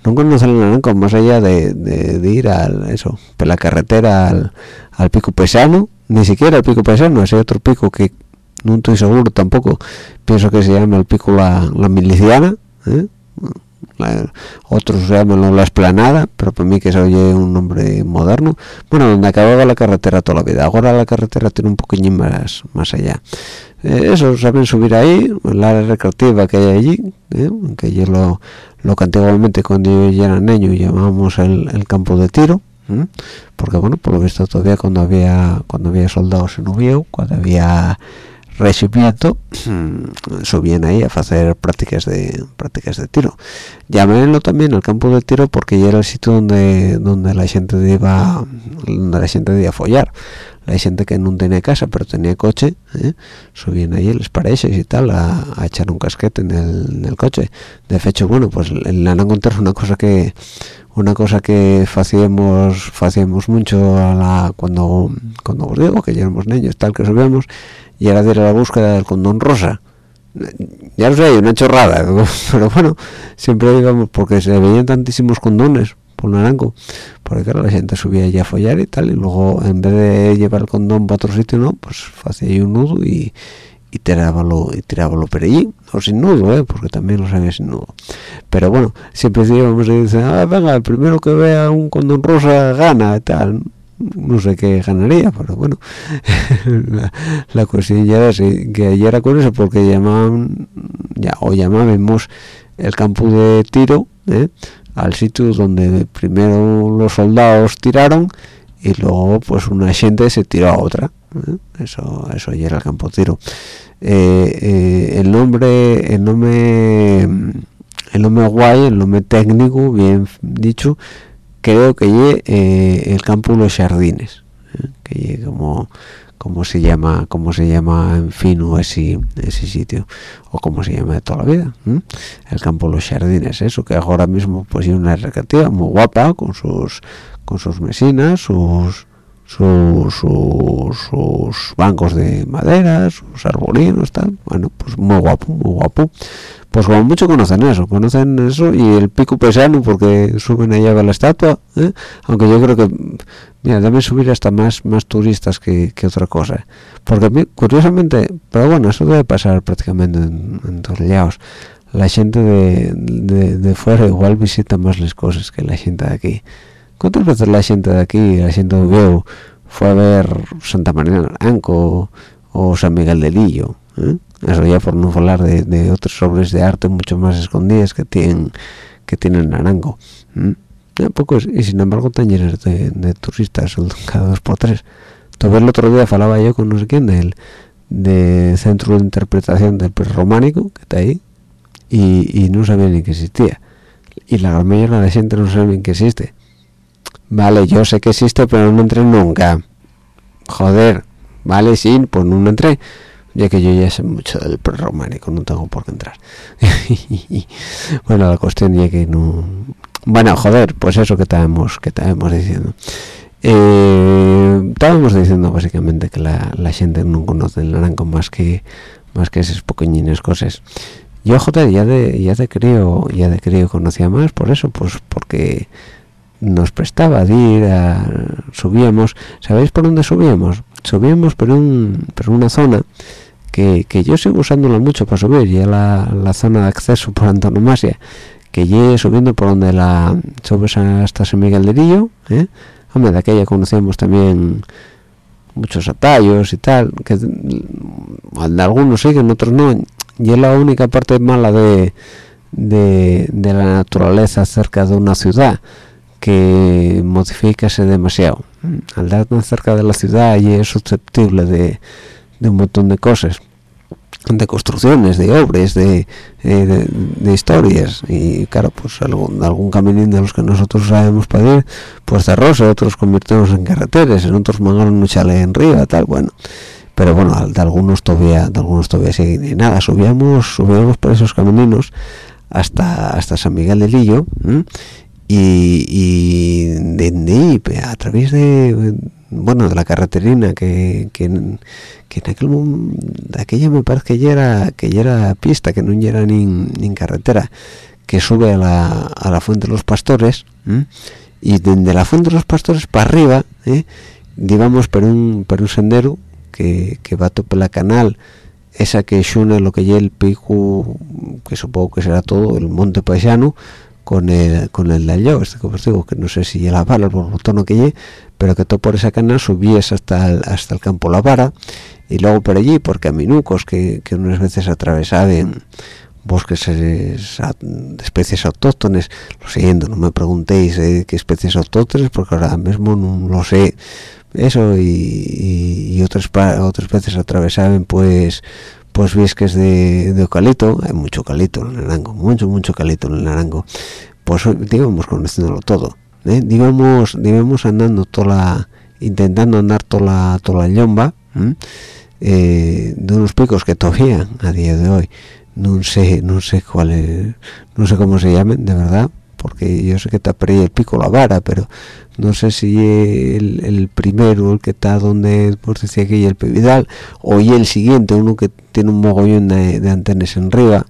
no conocen el naranjo más allá de, de, ir al eso por la carretera al, al, pico pesano ni siquiera el pico pesano ese otro pico que no estoy seguro tampoco pienso que se llama el pico la, la miliciana ¿eh? Otros llaman la esplanada pero para mí que se oye un nombre moderno. Bueno donde acababa la carretera toda la vida. Ahora la carretera tiene un poquillín más más allá. Eh, eso saben subir ahí la área recreativa que hay allí eh, que es lo, lo que antiguamente cuando yo era niño llamábamos el, campo de tiro ¿eh? porque bueno por lo visto todavía cuando había cuando había soldados en Ubieu cuando había recibimiento mm, subían ahí a hacer prácticas de prácticas de tiro. Llámenlo también el campo de tiro porque ya era el sitio donde donde la gente iba la gente iba a follar. La gente que no tenía casa pero tenía coche ¿eh? subían ahí les parece y tal a, echar un casquete en el, coche. De hecho bueno pues el naranjo es una cosa que una cosa que hacíamos hacíamos mucho a la, cuando cuando os digo que éramos niños tal que subíamos y era de ir a la búsqueda del condón rosa. Ya lo sé una chorrada *laughs* pero bueno siempre íbamos porque se veían tantísimos condones por naranjo porque claro la gente subía ya a follar y tal y luego en vez de llevar el condón para otro sitio no pues hacía ahí un nudo y y tirábalo y tirábalo por allí. O sin nudo ¿eh? porque también lo sabía sin nudo. Pero bueno siempre íbamos y dicen ah venga el primero que vea un condón rosa gana y tal no sé qué ganaría pero bueno *laughs* la, cuestión ya era así, que ya era curioso porque llamaban ya o llamábamos el campo de tiro ¿eh? al sitio donde primero los soldados tiraron y luego pues una gente se tiró a otra ¿eh? eso eso ya era el campo de tiro eh, el nombre el nombre el nombre guay el nombre técnico bien dicho creo que es eh, el campo los jardines ¿eh? que como como se llama como se llama en fino ese ese sitio o como se llama de toda la vida el campo los jardines eso que ahora mismo pues es una recreativa muy guapa con sus con sus mesinas sus sus bancos de madera, sus arbolinos, tal, bueno, pues muy guapo, muy guapo. Pues como mucho conocen eso, conocen eso y el pico pesano porque suben allá a la estatua, ¿eh? aunque yo creo que, mira, deben subir hasta más más turistas que, otra cosa. Porque curiosamente, pero bueno, eso debe pasar prácticamente en, lados. La gente de, de, fuera igual visita más las cosas que la gente de aquí. ¿Cuántas veces la gente de aquí, la gente de Veo, fue a ver Santa María del Anco o San Miguel del Lillo? ¿Eh? eso ya por no hablar de, otros obras de arte mucho más escondidas que tienen que tienen Naranjo pocos y sin embargo están llenos de, turistas cada dos por tres. Todavía el otro día falaba yo con no sé quién del de centro de interpretación del románico que está ahí y, no sabía ni que existía. Y la gran mayoría de gente no sabe ni que existe. Vale yo sé que existe pero no entré nunca. Joder vale sí pues no entré ya que yo ya sé mucho del prerrománico, no tengo por qué entrar. *laughs* bueno, la cuestión ya que no... Bueno, joder, pues eso que estábamos, que estábamos diciendo. Eh, estábamos diciendo básicamente que la, gente no conoce el naranjo más que más que esas pequeñines cosas. Yo, joder, ya de, ya de crío, ya de crío conocía más, por eso, pues porque nos prestaba a ir, a, subíamos, ¿sabéis por dónde subíamos? Subíamos por, un, por una zona que, yo sigo usándola mucho para subir, ya la, la zona de acceso por antonomasia, que llegue subiendo por donde la subes hasta San Miguel de Rillo, ¿eh? hombre, de aquella conocíamos también muchos atallos y tal, que algunos siguen, otros no, y es la única parte mala de, de, la naturaleza cerca de una ciudad, que modificase demasiado. Al dar tan cerca de la ciudad y es susceptible de, de un montón de cosas de construcciones, de obras, de, eh, de, historias. Y claro, pues algún, algún caminín de los que nosotros sabemos para ir, pues rosa otros convirtemos en carreteras, en otros mangaron un chale en río, tal, bueno, pero bueno, de algunos todavía, de algunos todavía siguen y nada, subíamos, subíamos por esos camininos hasta hasta San Miguel de Lillo y, y de, a través de bueno de la carreterina que, que, que en aquel de aquella me parece que ya era que ya pista que no era ni, carretera que sube a la, a la fuente de los pastores y desde la fuente de los pastores para arriba ¿eh? por un por un sendero que, que va a tope la canal esa que une lo que ya el pico que supongo que será todo el monte paisano con el con el de allá, este que digo que no sé si la por el tono que llegue pero que todo por esa canal subíes hasta el, hasta el campo La Vara y luego por allí por caminucos que, que unas veces atravesaban bosques de especies autóctones lo siguiendo no me preguntéis de qué especies autóctones porque ahora mismo no lo sé. Eso y, otras otras veces atravesaban pues pues viesques de, de eucalipto hay mucho eucalipto en el naranjo mucho mucho eucalipto en el naranjo pues digamos conociéndolo todo ¿eh? digamos digamos andando toda la intentando andar toda la toda la yomba eh, de unos picos que todavía a día de hoy no sé no sé cuál no sé cómo se llamen de verdad porque yo sé que está por el pico la vara pero no sé si el, el primero el que está donde pues decía que el pevidal o y el siguiente uno que tiene un mogollón de, de antenas en arriba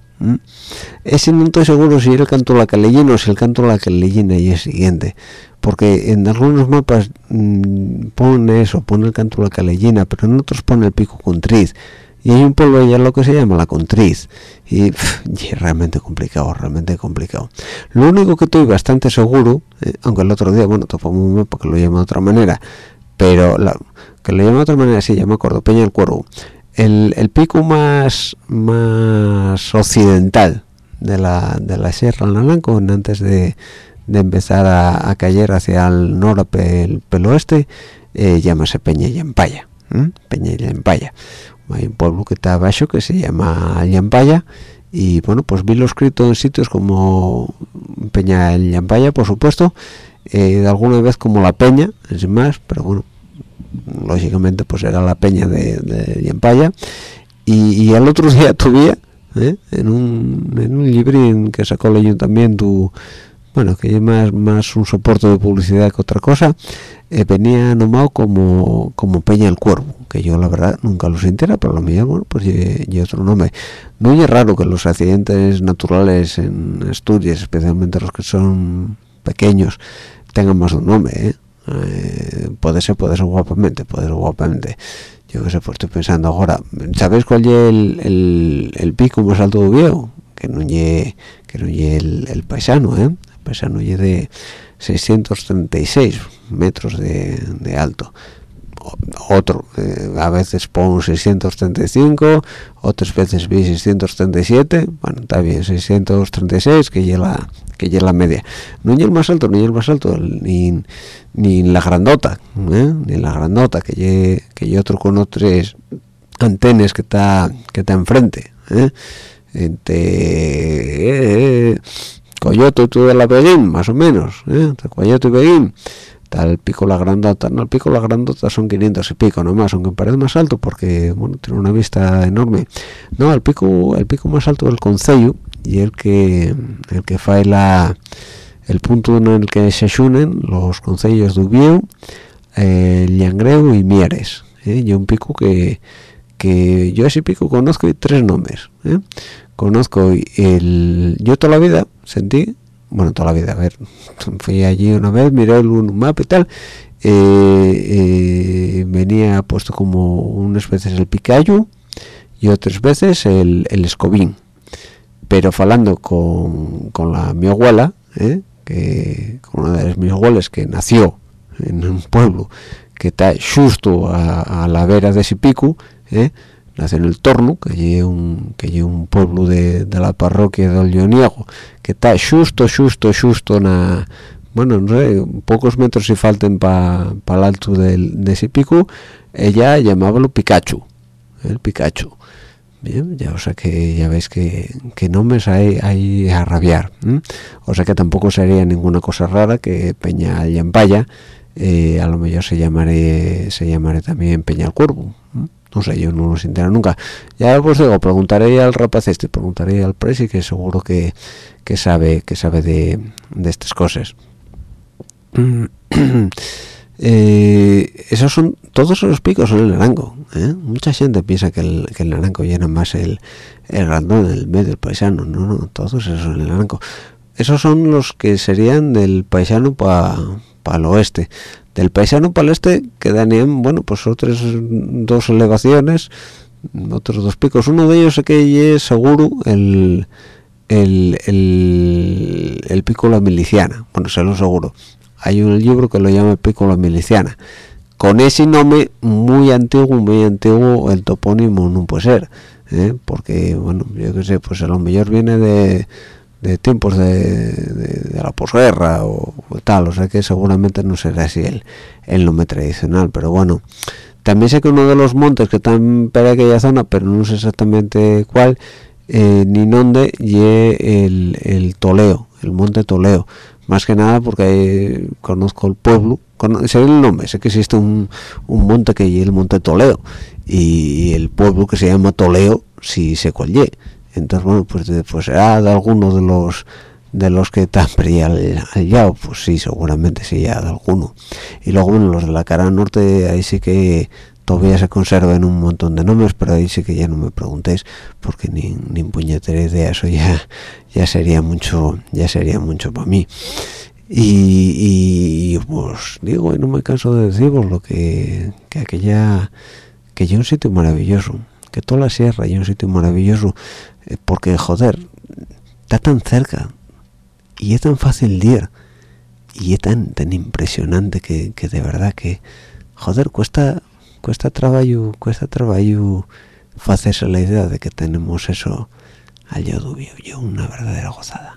ese no estoy seguro si el canto la calellina o si el canto la calellina y el siguiente porque en algunos mapas mm, pone eso pone el canto la calellina pero en otros pone el pico contriz y hay un pueblo allá lo que se llama la contriz. Y, es realmente complicado realmente complicado. Lo único que estoy bastante seguro eh, aunque el otro día bueno topamos un lo llama de otra manera pero la, que lo llama de otra manera se llama Cordopeña el Cuervo. El, pico más más occidental de la, de la Sierra Naranco antes de, de empezar a, caer hacia el norte el, oeste eh, llámase Peña y Empaya Peña y Empaya hay un pueblo que está abajo que se llama Llampaya y bueno pues vi lo escrito en sitios como Peña y Llampaya por supuesto eh, alguna vez como la Peña sin más pero bueno lógicamente pues era la peña de, de y, al otro día *laughs* todavía ¿eh? en un en un librín que sacó el ayuntamiento bueno que es más más un soporte de publicidad que otra cosa eh, venía nomado como como Peña el Cuervo que yo la verdad nunca lo sintiera pero lo mío bueno pues y, otro nombre no es raro que los accidentes naturales en Asturias especialmente los que son pequeños tengan más de un nombre ¿eh? Eh, puede ser puede ser guapamente puede ser guapamente yo qué sé pues estoy pensando ahora ¿sabéis cuál es el, el, pico más alto de viejo? que no es que no el, el paisano ¿eh? el paisano es de 636 metros de alto otro eh, a veces pongo 635 otras veces vi 637 bueno está bien 636 que llega que la media no es el más alto ni el más alto ni ni la grandota ¿eh? ni la grandota que lle, que otro con otros antenas que está que está enfrente ¿eh? entre eh, Coyote y de la Beguín más o menos ¿eh? entre Coyote y Beguín el pico la grandota no el pico la grandota son 500 y pico nomás aunque parece más alto porque bueno tiene una vista enorme no el pico el pico más alto del concello y el que el que fae la el punto en el que se unen los concellos de Ubieu eh, Llangreu y Mieres ¿eh? y un pico que que yo ese pico conozco tres nombres ¿eh? conozco el yo toda la vida sentí bueno toda la vida a ver *laughs* fui allí una vez miré un mapa y tal eh, eh, venía puesto como unas veces el picayo y otras veces el, el escobín pero falando con, con la mi abuela ¿eh? que con una de mis abuelas que nació en un pueblo que está justo a, la vera de ese nace en el Torno, que es un, que un pueblo de, la parroquia del Lloniego, que está justo, justo, justo na, bueno, no sé, pocos metros si falten para pa el alto del, de ese pico, ella llamábalo Pikachu, el Pikachu. Bien, ya o sea que ya veis que, que no me hay, hay a rabiar. O sea que tampoco sería ninguna cosa rara que Peña Yampaya, eh, a lo mejor se llamaré se llamaré también Peña el Cuervo no sé yo no lo sintiera nunca. Ya pues digo preguntaré al rapaz este preguntaré al presi que seguro que, que sabe que sabe de, de estas cosas. *clears throat* Eh, esos son todos los picos son el naranjo ¿eh? mucha gente piensa que el, que el naranjo llena más el, el grandón el medio el paisano. No no todos esos son el naranjo. Esos son los que serían del paisano para pa el oeste del paisano para el este quedan bueno pues otras dos elevaciones otros dos picos. Uno de ellos es que es seguro el el, el, pico la miliciana. Bueno se lo seguro hay un libro que lo llama el pico la miliciana. Con ese nombre muy antiguo muy antiguo el topónimo no puede ser ¿eh? porque bueno yo qué sé pues a lo mejor viene de de tiempos de, la posguerra o, tal, o sea que seguramente no será así el, el nombre tradicional, pero bueno, también sé que uno de los montes que están por aquella zona, pero no sé exactamente cuál, eh, ni dónde, y el, el Toleo, el monte Toleo, más que nada porque conozco el pueblo, sé el nombre, sé que existe un, un monte que es el monte Toleo, y el pueblo que se llama Toleo, si se cuál entonces bueno pues pues será de alguno de los de los que están al, al pues sí seguramente sí ya de alguno. Y luego bueno los de la cara norte ahí sí que todavía se conservan un montón de nombres pero ahí sí que ya no me preguntéis porque ni, ni puñetera idea eso ya ya sería mucho ya sería mucho para mí. Y, y, pues digo y no me canso de deciros lo que que aquella que ya un sitio maravilloso que toda la sierra y un sitio maravilloso eh, porque joder está tan cerca y es tan fácil de ir y es tan tan impresionante que, de verdad que joder cuesta cuesta trabajo cuesta trabajo hacerse la idea de que tenemos eso al Yodubio yo una verdadera gozada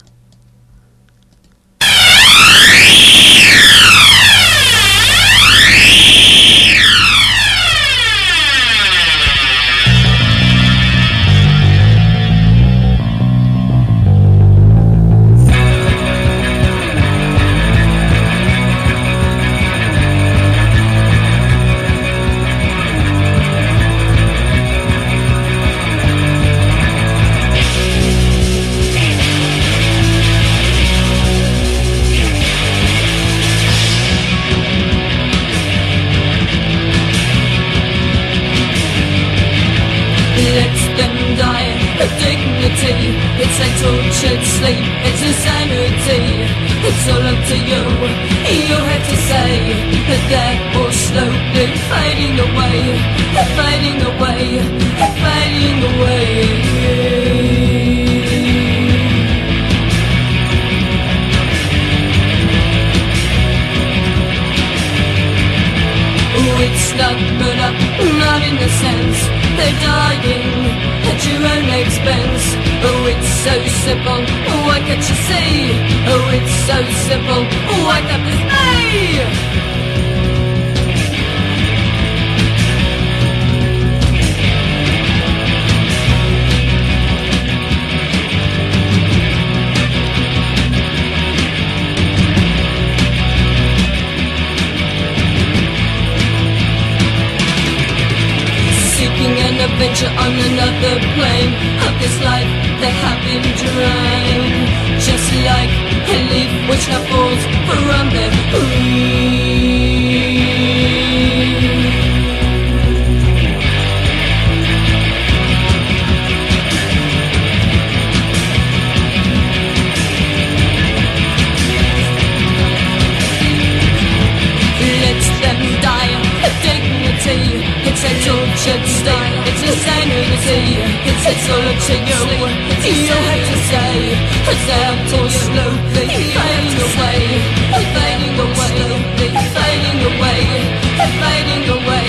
sleep, it's insanity. It's all up to you. You have to say that they're all slowly fading away, fading away, fading away. Oh, it's not good up, not in the sense they're dying at your own expense. Oh, it's so simple, why can't you see? Oh, it's so simple, why can't you see? Adventure on another plane of this life they have been drained. Just like a leaf which now falls from their tree. Sanity. It's up to you. Have to say they're all slowly fading away, fading away, fading away, fading away,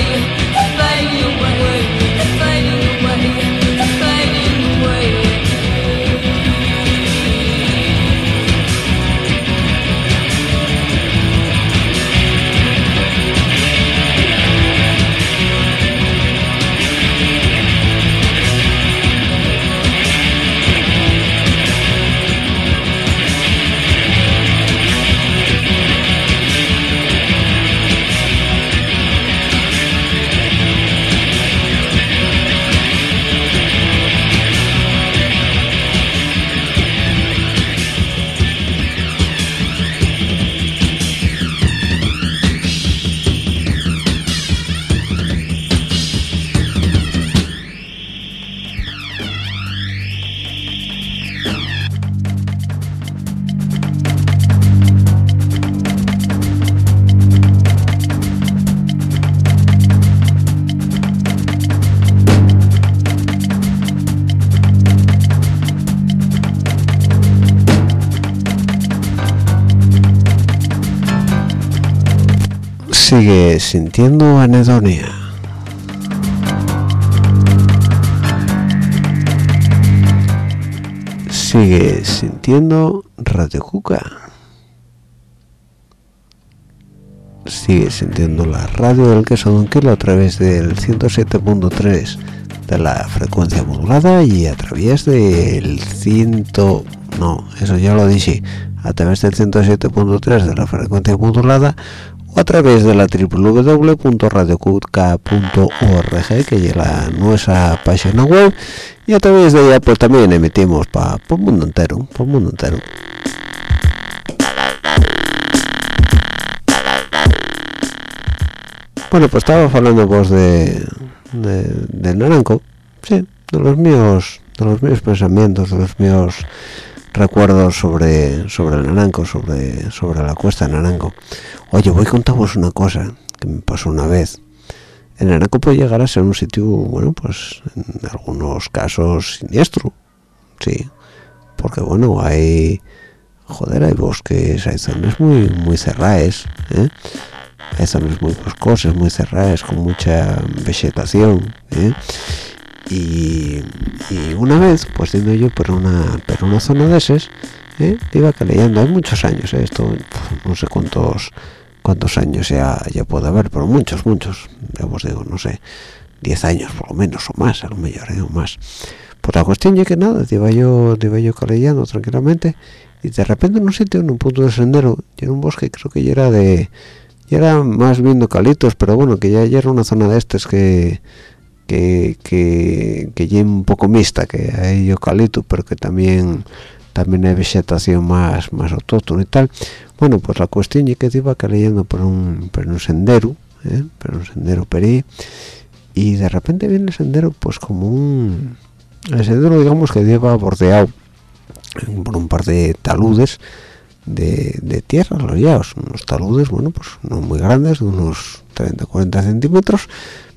Sintiendo anedonia. Sigue sintiendo Radio Cuca. Sigue sintiendo la radio del queso de un kilo a través del 107.3 de la frecuencia modulada y a través del 100 no eso ya lo dije a través del 107.3 de la frecuencia modulada través de la www.radiocuca.org que es la nuestra página web y a través de ella pues también emitimos para el mundo entero para el mundo entero. Bueno pues estaba hablando vos de, de del naranco sí de los míos de los míos pensamientos de los míos recuerdos sobre sobre el naranco sobre sobre la cuesta de naranco oye voy a contaros una cosa que me pasó una vez el naranco puede llegar a ser un sitio bueno pues en algunos casos siniestro sí porque bueno hay joder hay bosques hay zonas muy muy cerradas ¿eh? hay zonas muy boscosas muy cerradas con mucha vegetación ¿eh? Y, una vez pues yendo yo por una por una zona de esas ¿eh? iba leyendo hay muchos años ¿eh? esto no sé cuántos cuántos años ya ya puede haber pero muchos muchos ya os digo no sé 10 años por lo menos o más a lo mejor ¿eh? más pues la cuestión ya que nada iba yo iba yo leyendo tranquilamente y de repente en un sitio en un punto de sendero y en un bosque creo que ya era de ya era más bien calitos pero bueno que ya, ya era una zona de estas que que que que ya un poco mixta que hay eucalipto pero que también también hay vegetación más más autóctona y tal bueno pues la cuestión es que iba leyendo por un por un sendero ¿eh? por un sendero perí y de repente viene el sendero pues como un el sendero digamos que lleva bordeado por un par de taludes de, de tierra, los unos taludes, bueno, pues no muy grandes, de unos 30-40 centímetros,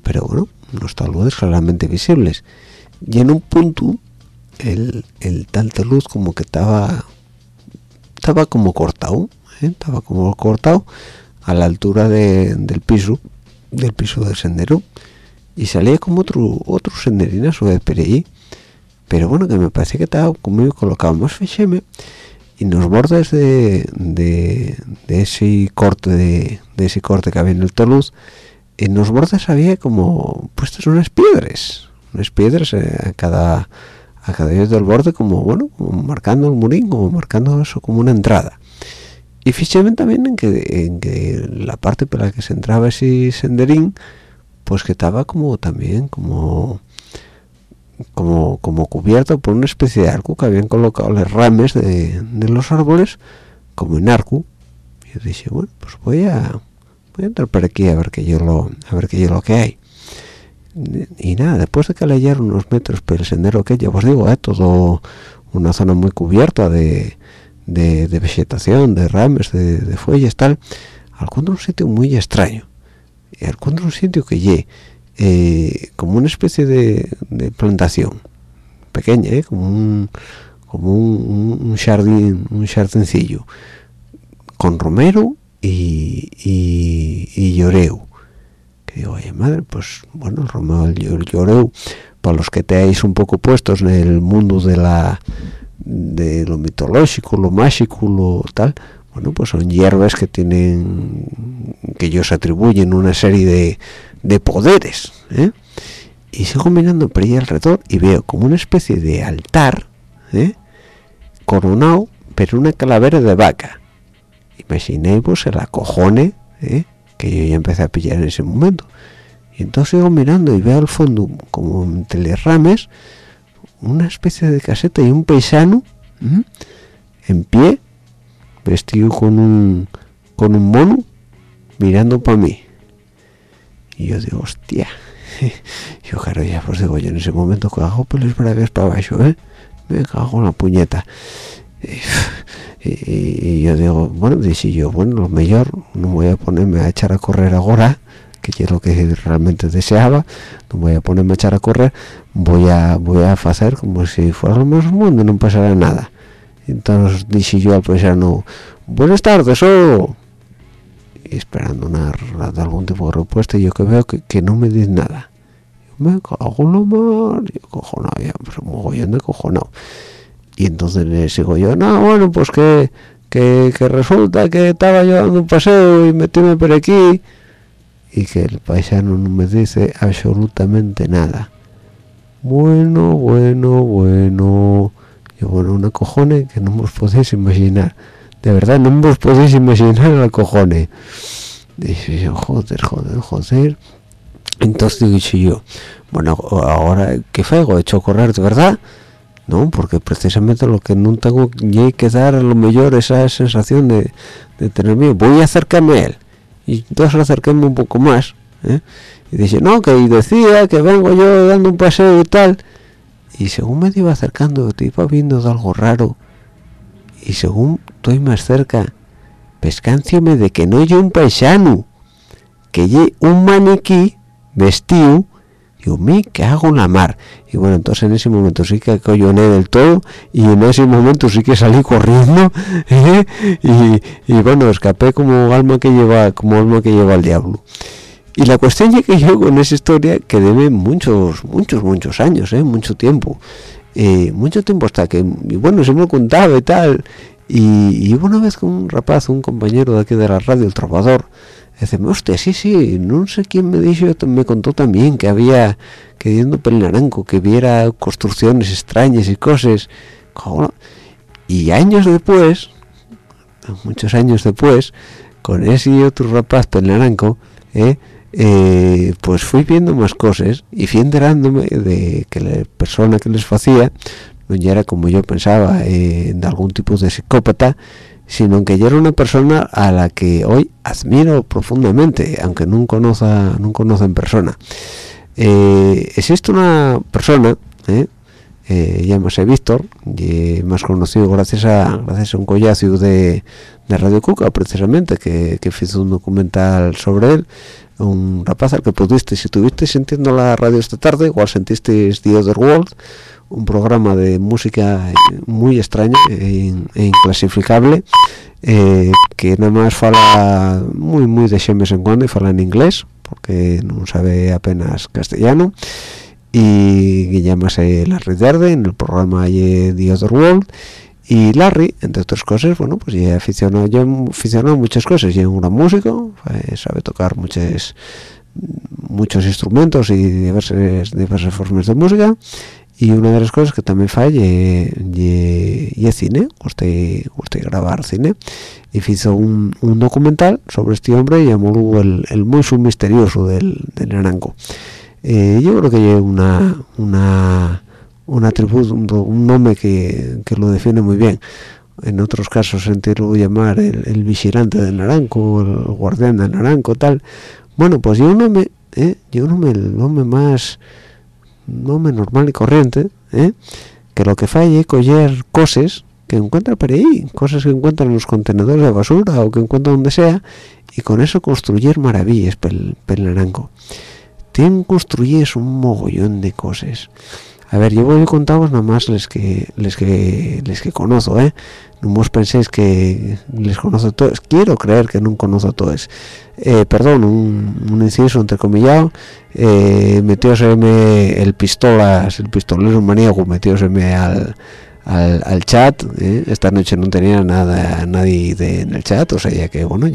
pero bueno, unos taludes claramente visibles. Y en un punto, el, el tal talud como que estaba, estaba como cortado, ¿eh? estaba como cortado a la altura del piso, del piso del sendero, y salía como otro otro su vez por ahí pero bueno que me parece que estaba como colocado más fecheme y los bordes de, de, ese corte de, ese corte que había en el talud en los bordes había como puestas unas piedras unas piedras eh, a cada a cada vez del borde como bueno como marcando el murín como marcando eso como una entrada. Y fíjeme también en que, en que la parte por la que se entraba ese senderín pues que estaba como también como como como cubierto por una especie de arco que habían colocado las ramas de, los árboles como en arco. Y yo dije bueno pues voy a voy a entrar por aquí a ver que yo lo a ver que yo lo que hay y nada después de que unos metros por el sendero que ya os digo eh, todo una zona muy cubierta de, de, vegetación de ramas de, de fuelles tal al un sitio muy extraño y encuentro un sitio que lle eh, como una especie de, plantación pequeña ¿eh? como un como un, jardín un jardincillo con romero y, y, lloreu que digo oye madre pues bueno el romero y lloreu para los que teáis un poco puestos en el mundo de la de lo mitológico lo mágico lo tal bueno pues son hierbas que tienen que ellos atribuyen una serie de, de poderes ¿eh? y sigo mirando por ahí alrededor y veo como una especie de altar ¿eh? coronado pero una calavera de vaca imaginéis el acojone ¿eh? que yo ya empecé a pillar en ese momento. Y entonces sigo mirando y veo al fondo como entre los rames una especie de caseta y un paisano en pie vestido con un con un mono mirando para mí. Y yo digo hostia *laughs* yo claro ya pues digo yo en ese momento hago pelos braves para abajo eh me cago en la puñeta y, yo digo bueno dice yo bueno lo mejor no voy a ponerme a echar a correr ahora que es lo que realmente deseaba no voy a ponerme a echar a correr voy a voy a hacer como si fuera lo más mundo no pasara nada. Entonces dije yo al paisano buenas tardes oh esperando una algún tipo de respuesta yo que veo que, no me dice nada. Me cago en la mar yo cojonado ya pues un mogollón de cojonado y entonces le sigo yo no bueno pues que, que, que resulta que estaba yo dando un paseo y metíme por aquí y que el paisano no me dice absolutamente nada bueno bueno bueno bueno, una cojones que no os podéis imaginar. De verdad, no os podéis imaginar la cojones. Dice yo, joder, joder, joder. Entonces dije yo, bueno, ahora, ¿qué fego? ¿He hecho correr de verdad? No, porque precisamente lo que no tengo que dar a lo mejor esa sensación de, tener miedo. Voy a acercarme a él. Y entonces acerquéme un poco más. ¿eh? Y dice, no, que decía que vengo yo dando un paseo y tal y según me iba acercando te iba viendo algo raro y según estoy más cerca pescánciome de que no hay un paisano que hay un maniquí vestido digo me hago en la mar y bueno entonces en ese momento sí que coyoné del todo y en ese momento sí que salí corriendo *laughs* ¿eh? y, y, bueno escapé como alma que lleva como alma que lleva al diablo y la cuestión es que yo con esa historia que debe muchos muchos muchos años ¿eh? mucho tiempo eh, mucho tiempo hasta que bueno se me contaba y tal y, y una vez con un rapaz un compañero de aquí de la radio el trovador dice hostia sí sí no sé quién me dijo me contó también que había que yendo por el naranco que viera construcciones extrañas y cosas y años después muchos años después con ese otro rapaz por el naranco ¿eh? Eh, pues fui viendo más cosas y fui enterándome de que la persona que les hacía no era como yo pensaba eh, de algún tipo de psicópata sino que ya era una persona a la que hoy admiro profundamente aunque no conozca no en persona. Eh, existe una persona eh, llámase Víctor más conocido gracias a gracias a un collacio de, de Radio Cuca precisamente que, que hizo un documental sobre él un rapaz al que pudiste si estuviste sintiendo la radio esta tarde igual sentisteis The Other World un programa de música muy extraño e, inclasificable eh, que nada más fala muy muy de vez en cuando y fala en inglés porque no sabe apenas castellano y que llamase Larry Derde en el programa The Other World y Larry entre otras cosas bueno pues ya aficionó ya aficionó a muchas cosas ya es un gran músico eh, sabe tocar muchos muchos instrumentos y diversas formas de música y una de las cosas que también falle es cine usted usted grabar cine y hizo un, documental sobre este hombre llamó el, el muy misterioso del, del Naranco eh, yo creo que hay una una un atributo un, nombre que, que, lo define muy bien. En otros casos sentirlo llamar el, vigilante del naranco el guardián del naranco tal. Bueno pues yo un nombre eh, yo un nombre el nombre más nombre normal y corriente ¿eh? que lo que falle es coger cosas que encuentra por ahí cosas que encuentran en los contenedores de basura o que encuentra donde sea y con eso construir maravillas pel, pel naranco. Tienen construir un mogollón de cosas a ver yo voy a contaros nada más les que les que les que conozco eh no os penséis que les conozco a todos. Quiero creer que no conozco a todos. Eh, perdón un, un inciso entrecomillado. Eh, metióseme el pistolas el pistolero maníaco metióseme al al, al chat ¿eh? esta noche no tenía nada nadie de, en el chat o sea que bueno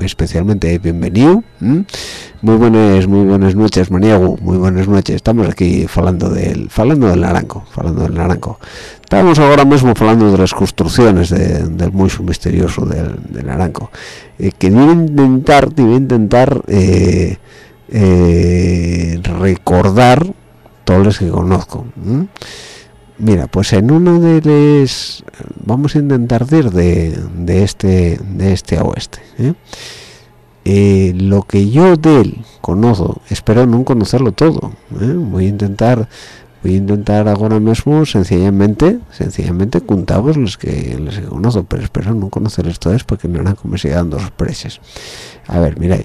especialmente bienvenido muy buenas muy buenas noches maniago muy buenas noches. Estamos aquí hablando del hablando del naranco hablando del naranco. Estamos ahora mismo hablando de las construcciones del muy misterioso del, del naranco. Eh, que debe intentar debe intentar eh, recordar todos los que conozco mira pues en uno de los vamos a intentar ir de, de este de este a oeste ¿eh? Eh, lo que yo de él conozco espero no conocerlo todo ¿eh? voy a intentar voy a intentar ahora mismo sencillamente sencillamente contaros los que les conozco pero espero no conocerles todos porque no eran como si dando sorpresas a ver mira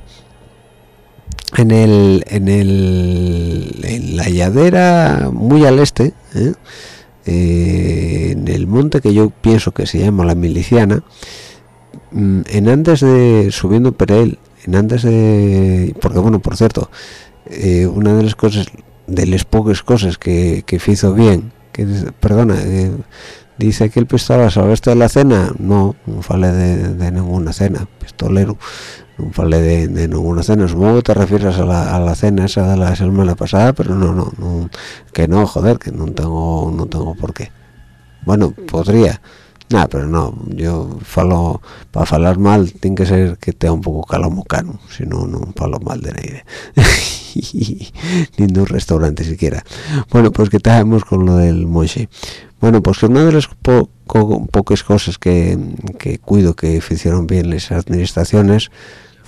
en el en el en la lladera muy al este. Eh, en el monte que yo pienso que se llama la miliciana mm, en antes de subiendo por él en antes de porque bueno por cierto eh, una de las cosas de las pocas cosas que, que hizo bien que perdona eh, dice que el pistola al de la cena no no vale de, de ninguna cena pistolero no vale de, ninguna cena supongo que te refieres a la, cena esa de la semana pasada pero no, no, no que no joder que no tengo no tengo por qué. Bueno podría. Nada pero no yo falo para falar mal tiene que ser que tenga un poco calomocano si no no falo mal de nadie. *laughs* Ni de un restaurante siquiera. Bueno pues que estamos con lo del moche bueno pues que una de las pocas cosas que, que cuido que hicieron bien las administraciones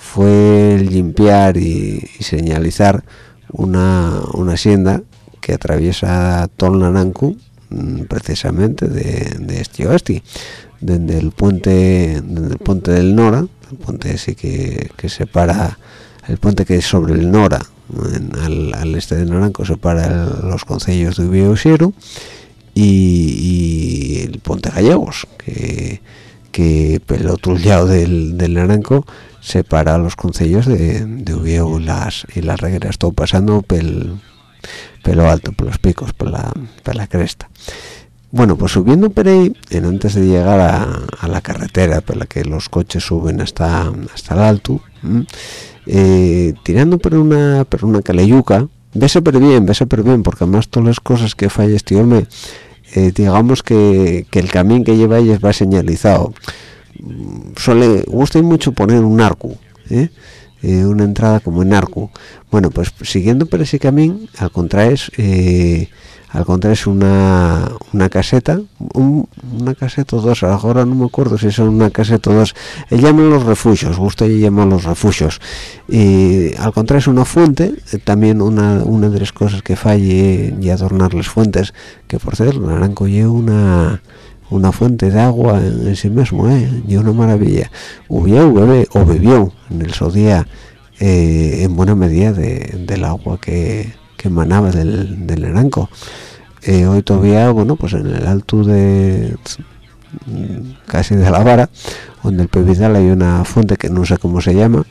fue limpiar y, señalizar una, una hacienda que atraviesa Tolnanancu mm, precisamente de, este oeste desde el puente desde el puente del Nora el puente ese que, que separa el puente que es sobre el Nora al, este de Naranco separa los concellos de Ubieo y, el puente Gallegos que que el otro del, del Naranco separa los concellos de, de y las y las regueras. Todo pasando pel pelo alto por los picos por la, por la cresta. Bueno pues subiendo por ahí en antes de llegar a, la carretera por la que los coches suben hasta hasta el alto eh, tirando por una por una caleyuca ve súper bien ve súper bien porque además todas las cosas que falla este hombre eh, digamos que, que, el camino que lleva va señalizado suele gusta mucho poner un arco ¿eh? eh, una entrada como en arco bueno pues siguiendo por ese camino al contrario eh, al contrario es una, una caseta una caseta dos ahora no me acuerdo si son una caseta dos él llama los refugios gusta y llama los refugios y al contrario es una fuente eh, también una, una de las cosas que falle y adornar las fuentes que por cierto Naranco lleva una una fuente de agua en, sí mismo ¿eh? y una maravilla hubió bebe o bebió en el su día eh, en buena medida del agua que, que emanaba del, del Naranco eh, hoy todavía bueno pues en el alto de casi de la vara donde el Pebidal hay una fuente que no sé cómo se llama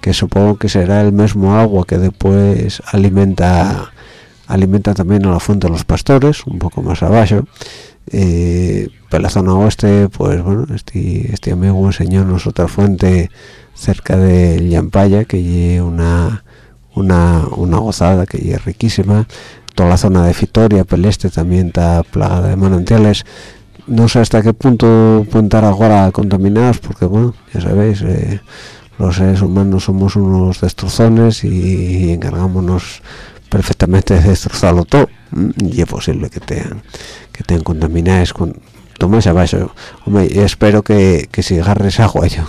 que supongo que será el mismo agua que después alimenta alimenta también a la fuente de los pastores un poco más abajo eh, la zona oeste pues bueno este, este amigo enseñó otra fuente cerca de Llampaya que es una, una una gozada que es riquísima. Toda la zona de Vitoria, Peleste también está plagada de manantiales. No sé hasta qué punto pueden estar ahora contaminados porque bueno ya sabéis eh, los seres humanos somos unos destrozones y, encargámonos perfectamente de destrozarlo todo y es posible que tengan que tengan contaminados con tomas abajo hombre espero que, que si agarres agua yo.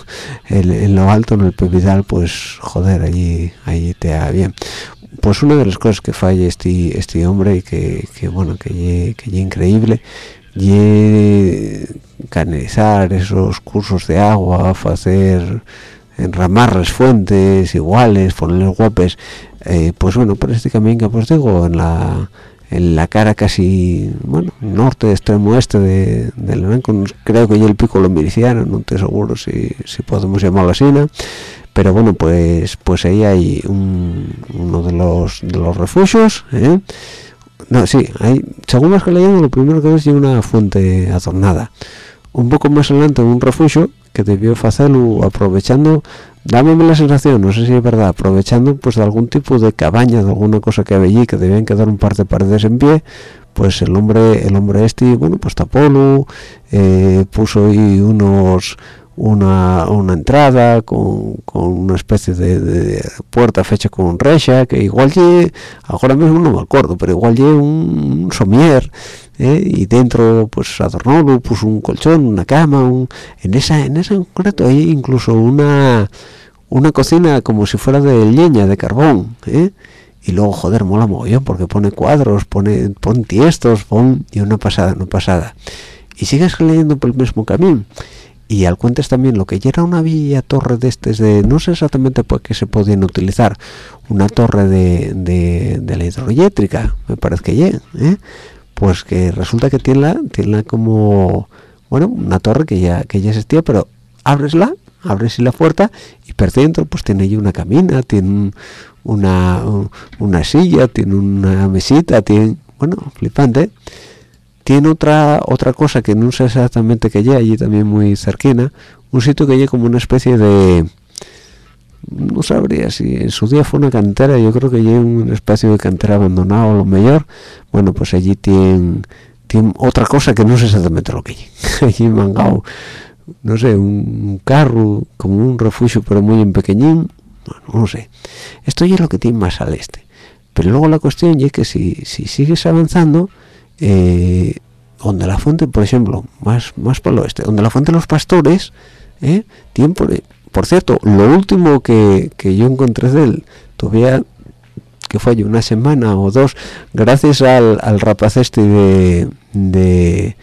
En, lo alto en el pebidal pues joder allí allí te haga bien. Pues una de las cosas que falla este este hombre y que, que bueno que que increíble y canalizar esos cursos de agua hacer enramar las fuentes iguales ponerles guapes eh, pues bueno por este pues digo en la en la cara casi bueno norte extremo este de, del creo que el pico lo miliciano no estoy seguro si, si podemos llamarlo así ¿no? pero bueno pues pues ahí hay uno de los de los refugios ¿eh? no sí hay según las que leyendo lo primero que ves es una fuente adornada un poco más adelante un refugio que debió hacerlo aprovechando dame la sensación no sé si es verdad aprovechando pues de algún tipo de cabaña de alguna cosa que había allí que debían quedar un par de paredes en pie pues el hombre el hombre este bueno pues tapólo eh, puso ahí unos una, una entrada con, con, una especie de, puerta fecha con recha que igual lle, ahora mismo no me acuerdo pero igual lle un, somier ¿eh? y dentro pues adornó puso un colchón una cama en esa en ese concreto hay incluso una una cocina como si fuera de leña de carbón ¿eh? y luego joder mola mogollón porque pone cuadros pone pon tiestos pon y una pasada una pasada y sigues leyendo por el mismo camino y al cuentes también lo que ya era una villa torre de este de no sé exactamente por qué se podían utilizar una torre de, de, la hidroeléctrica me parece que ya ¿eh? Pues que resulta que tiene la tiene como bueno una torre que ya que ya existía pero abresla abres la puerta y por dentro pues tiene ahí una camina tiene una una silla tiene una mesita tiene bueno flipante. Tiene otra otra cosa que no sé exactamente que hay allí también muy cerquina un sitio que hay como una especie de no sabría si en su día fue una cantera yo creo que hay un espacio de cantera abandonado lo mejor bueno pues allí tiene tiene otra cosa que no sé exactamente lo que hay. *laughs* Allí mangado no sé un carro como un refugio pero muy en pequeñín bueno, no sé. Esto ya es lo que tiene más al este. Pero luego la cuestión es que si, si sigues avanzando eh, donde la fuente, por ejemplo, más más por el oeste, donde la fuente de los pastores, eh, tiempo, por cierto, lo último que, que yo encontré de él, todavía que fue una semana o dos, gracias al, al rapaz este de, de,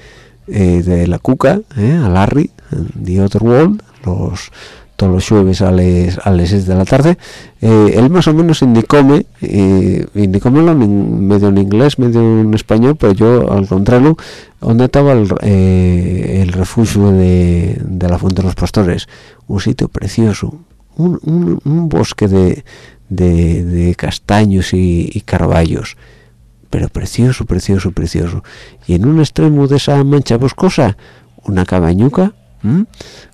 eh, la cuca, eh, a Larry, de Otherworld, los todos los jueves a las a las 6 de la tarde. Eh, él más o menos indicóme eh, indicóme medio en inglés medio en español pero yo al contrario donde estaba el, eh, el refugio de, de, la fuente de los pastores un sitio precioso un, un, bosque de, de, de, castaños y, y carballos pero precioso precioso precioso. Y en un extremo de esa mancha boscosa una cabañuca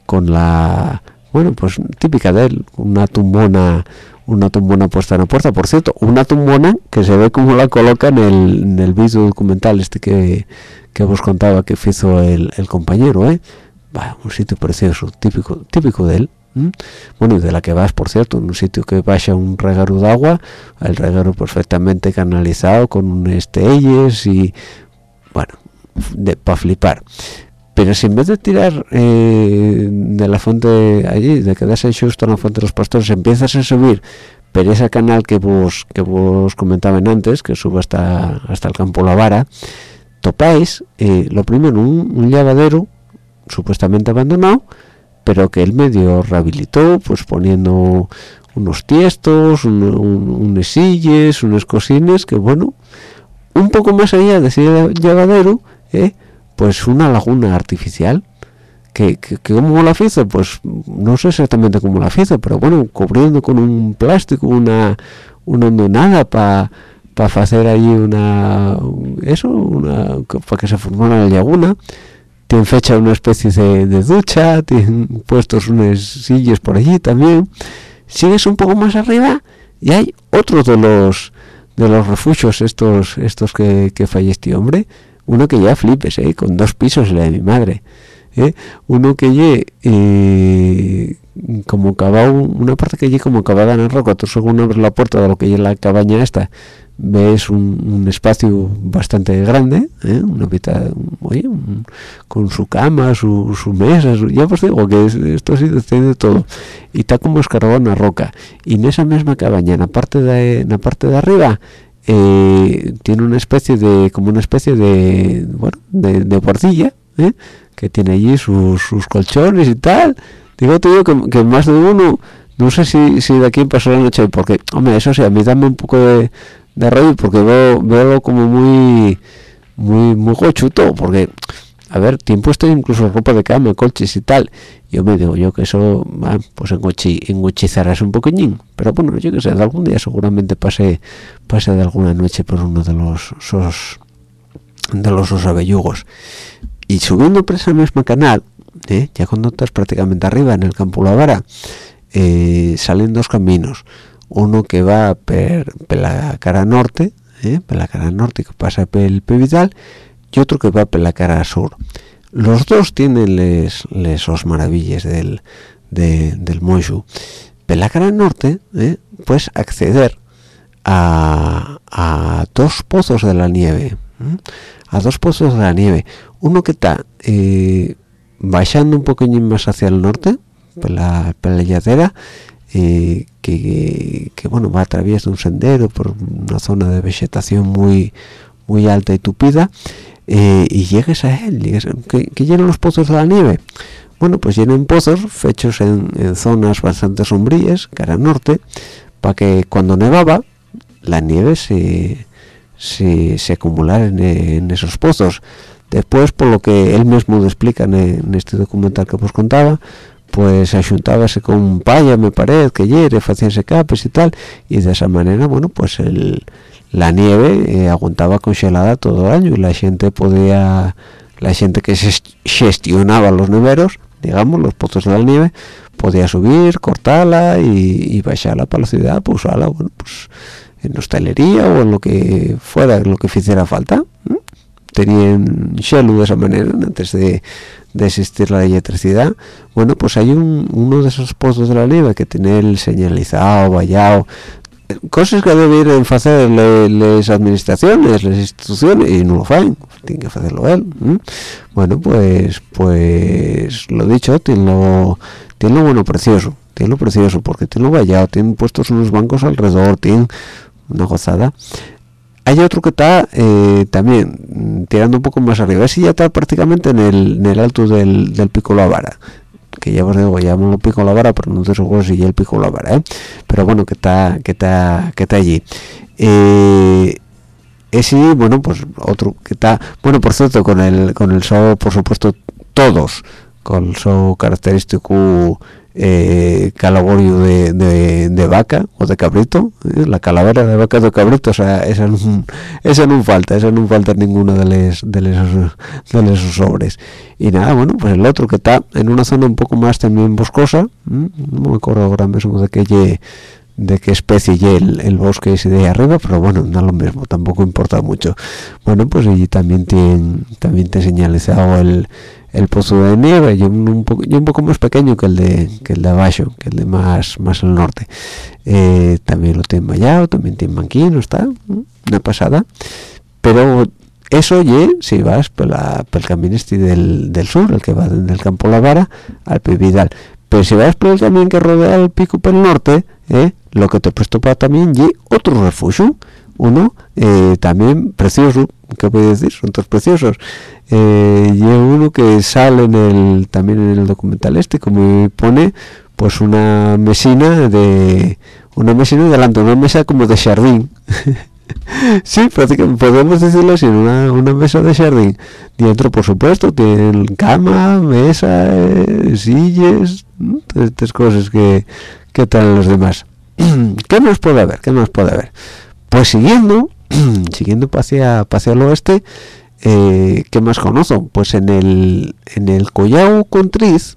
con la bueno pues típica de él una tumbona una tumbona puesta en la puerta. Por cierto una tumbona que se ve como la coloca en el, en documental este que, que os contaba que hizo el, compañero ¿eh? un sitio precioso típico típico de él bueno y de la que vas por cierto en un sitio que vaya un reguero de agua el reguero perfectamente canalizado con un estelles y bueno para flipar pero si en vez de tirar eh, de la fuente allí de quedarse justo en la fuente de los pastores empiezas a subir pero ese canal que vos que vos comentaban antes que sube hasta hasta el campo La Vara topáis eh, lo primero un, un lavadero supuestamente abandonado pero que el medio rehabilitó pues poniendo unos tiestos un, un, unas sillas unas cosines que bueno un poco más allá de ese lavadero eh, pues una laguna artificial que, que, cómo la hizo pues no sé exactamente cómo la hizo pero bueno cubriendo con un plástico una una hondonada para para hacer allí una eso una para que se formara la laguna. Tiene fecha una especie de, de ducha tienen puestos unas sillas por allí también. Sigues un poco más arriba y hay otro de los de los refugios estos estos que, que hombre uno que ya flipes ¿eh? con dos pisos la de mi madre ¿eh? uno que ye eh, como cavado una parte que ye como cavada en el roca tú según abres la puerta de lo que ye la cabaña esta ves un, un espacio bastante grande ¿eh? una un, con su cama su, su mesa su, ya pues digo que esto sí tiene todo y está como escarbado en la roca y en esa misma cabaña en la parte de en la parte de arriba eh, tiene una especie de como una especie de bueno de, de porcilla ¿eh? que tiene allí sus, sus, colchones y tal digo te digo que, que, más de uno no sé si, si de aquí pasó la noche porque hombre eso sí a mí dame un poco de, de rollo porque veo veo como muy muy muy gochuto porque a ver tiempo estoy incluso ropa de cama colches y tal yo me digo yo que eso ah, pues engochi, engochizarás un poquillín pero bueno yo que sé algún día seguramente pase pase de alguna noche por uno de los de los osabellugos y subiendo por ese mismo canal ¿eh? ya cuando estás prácticamente arriba en el campo La Vara eh, salen dos caminos uno que va por, la cara norte ¿eh? por la cara norte que pasa por el Pevidal y otro que va por la cara sur. Los dos tienen les, les os maravillas del, de, del por la cara norte ¿eh? pues acceder a, a, dos pozos de la nieve a dos pozos de la nieve. Uno que está eh, bajando un poquito más hacia el norte por la, por que, que, bueno va a través de un sendero por una zona de vegetación muy muy alta y tupida eh, y llegues a él llegues, que, que, llenan los pozos de la nieve. Bueno pues llenen pozos fechos en, zonas bastante sombrías cara norte para que cuando nevaba la nieve se, se, se acumulara en, esos pozos. Después por lo que él mismo explica en, este documental que os contaba pues ayuntábase con paya me parece que hiere, hacíanse capes y tal y de esa manera bueno pues el, la nieve eh, aguantaba congelada todo el año y la gente podía la gente que gestionaba los neveros digamos los pozos de la nieve podía subir cortarla y, y bajarla para la ciudad pues usarla bueno pues en hostelería o en lo que fuera lo que hiciera falta tenían shelu de esa manera antes de, de, existir la electricidad. Bueno pues hay un, uno de esos pozos de la nieve que tiene el señalizado vallado cosas que deben hacer las administraciones las instituciones y no lo hacen tiene que hacerlo él ¿eh? bueno pues pues lo dicho tiene lo, tiene lo bueno precioso tiene lo precioso porque tiene lo vallado tienen puestos unos bancos alrededor tiene una gozada hay otro que está eh, también tirando un poco más arriba ese ya está prácticamente en el, en el alto del, del pico la vara ya os digo llamo pico la vara pero no estoy seguro si ya el pico la vara ¿eh? pero bueno que está que está que está allí eh, ese bueno pues otro que está bueno por cierto con el con el show por supuesto todos con el show característico eh, calaborio de, de, vaca o de cabrito ¿eh? la calavera de vaca o de cabrito o sea esa no, esa no falta esa no falta ninguna de les de esos de esos sobres y nada bueno pues el otro que está en una zona un poco más también boscosa ¿eh? no me acuerdo ahora mismo de que de qué especie y el, el bosque ese de ahí arriba pero bueno no lo mismo tampoco importa mucho bueno pues allí también tiene también te señalizado el, el pozo de nieve y un, un poco y un poco más pequeño que el de que el de abajo que el de más más al norte. Eh, también lo tiene vallado también tiene banquino está una pasada. Pero eso oye si vas por, la, por el camino este del, del sur el que va desde el campo La Vara al Pividal pero si vas por el camino que rodea el pico por el norte eh, lo que te he puesto para también y otro refugio uno eh, también precioso ¿qué puedo decir? son todos preciosos eh, y uno que sale en el también en el documental este como pone pues una mesina de una mesina delante una mesa como de jardín *laughs* sí, prácticamente podemos decirlo así, una, mesa de jardín. Dentro, por supuesto, tienen cama, mesa, eh, sillas, estas cosas que, que traen los demás. *clears throat* ¿Qué más puede haber? ¿Qué más puede haber? Pues siguiendo, *clears throat* siguiendo hacia, hacia el oeste, eh, ¿qué más conozco? Pues en el, en el Collao Contriz,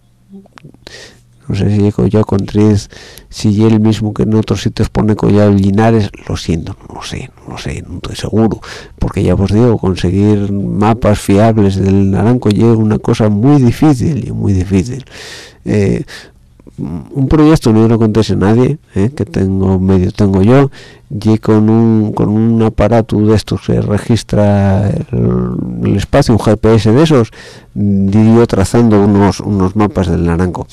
no sé si collado con tres si el mismo que en otros sitios pone collado linares lo siento no lo sé no lo sé no estoy seguro porque ya os digo conseguir mapas fiables del naranjo es una cosa muy difícil y muy difícil eh, un proyecto no lo contéis a nadie eh, que tengo medio tengo yo y con un con un aparato de estos que registra el, espacio un GPS de esos diría trazando unos unos mapas del naranjo.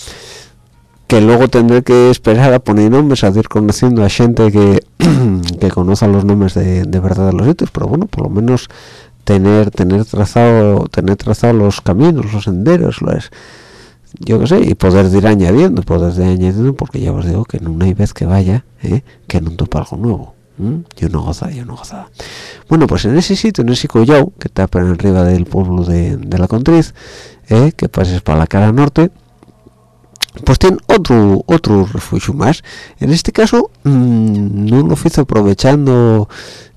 Que luego tendré que esperar a poner nombres, a ir conociendo a gente que, *clears throat* que conozca los nombres de, de verdad de los sitios, pero bueno, por lo menos tener tener trazado tener trazado los caminos, los senderos, los, yo qué sé, y poder ir añadiendo, poder ir añadiendo, porque ya os digo que no hay vez que vaya, ¿eh? que no topa algo nuevo. Yo no gozada, yo no gozada. Bueno, pues en ese sitio, en ese collao, que está por arriba del pueblo de, de la Contriz, ¿eh? que pases para la cara norte, pues tiene otro otro refugio más en este caso mmm, no lo hizo aprovechando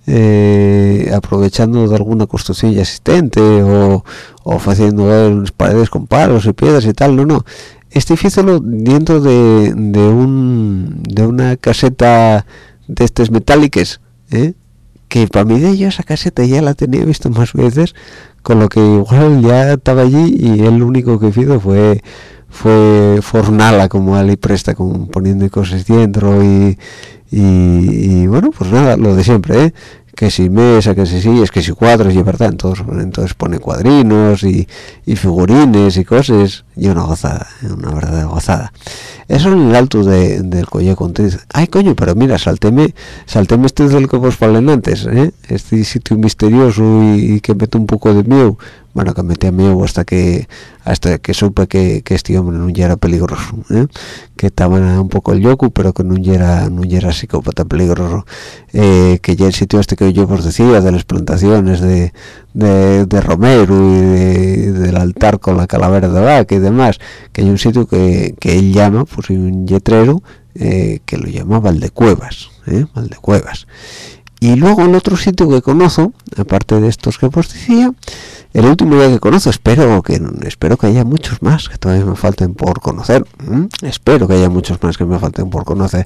eh, aprovechando de alguna construcción ya existente o, o haciendo paredes con palos y piedras y tal no no este hízolo dentro de, de un de una caseta de estas metálicas ¿eh? que para mí de ella esa caseta ya la tenía visto más veces con lo que igual ya estaba allí y el único que hizo fue fue fornala como Ali presta poniendo cosas dentro y, y, bueno pues nada lo de siempre ¿eh? que si mesa que si sillas que si cuadros y verdad entonces, pone cuadrinos y, y figurines y cosas y una gozada una verdadera gozada eso en el alto de, del colle contriz ay coño pero mira salteme salteme este del que vos valen antes ¿eh? este sitio misterioso y, y que mete un poco de miedo bueno que metía miedo hasta que hasta que supe que, este hombre no era peligroso ¿eh? que estaba un poco el yoku pero que no era no era psicópata peligroso eh, que ya el sitio este que yo os decía de las plantaciones de, de, de Romero y de, del altar con la calavera de vaca y demás que hay un sitio que, que él llama pues un yetrero eh, que lo llama Valdecuevas ¿eh? Valdecuevas y luego el otro sitio que conozco aparte de estos que os decía el último día que conozco espero que espero que haya muchos más que todavía me falten por conocer espero que haya muchos más que me falten por conocer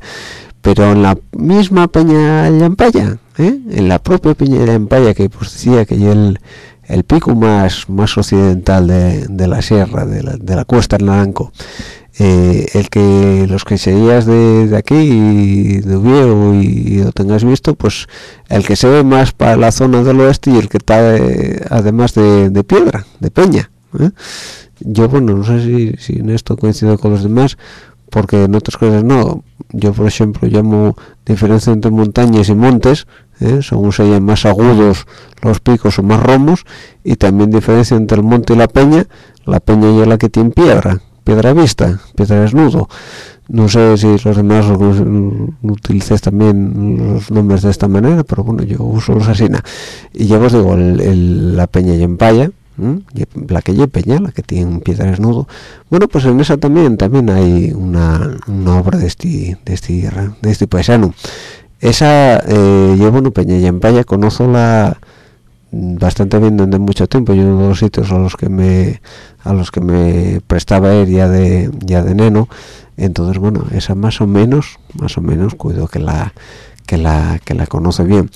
pero en la misma peña Llampaya ¿eh? en la propia peña Llampaya que pues decía que el, el pico más más occidental de, de la sierra de la, de la cuesta del Naranco eh, el que los que seguías de, de aquí y de Oviedo y, lo tengas visto pues el que se ve más para la zona del oeste y el que está eh, además de, piedra de peña ¿eh? yo bueno no sé si, en esto coincido con los demás porque en otras cosas no yo por ejemplo llamo diferencia entre montañas y montes ¿eh? según sean más agudos los picos o más romos y también diferencia entre el monte y la peña la peña y la que tiene piedra piedra vista, piedra desnudo. No sé si los demás utilicéis también los nombres de esta manera, pero bueno, yo uso los así. Y ya os digo, la peña y empaya, la que lleva peña, la que tiene piedra desnudo. Bueno, pues en esa también también hay una, obra de este, de este, de este paisano. Esa, eh, yo bueno, peña y empaya, conozco la bastante bien desde mucho tiempo. Y uno de los sitios a los que me a los que me prestaba ir ya de ya de neno. Entonces bueno esa más o menos más o menos cuido que la que la que la conoce bien.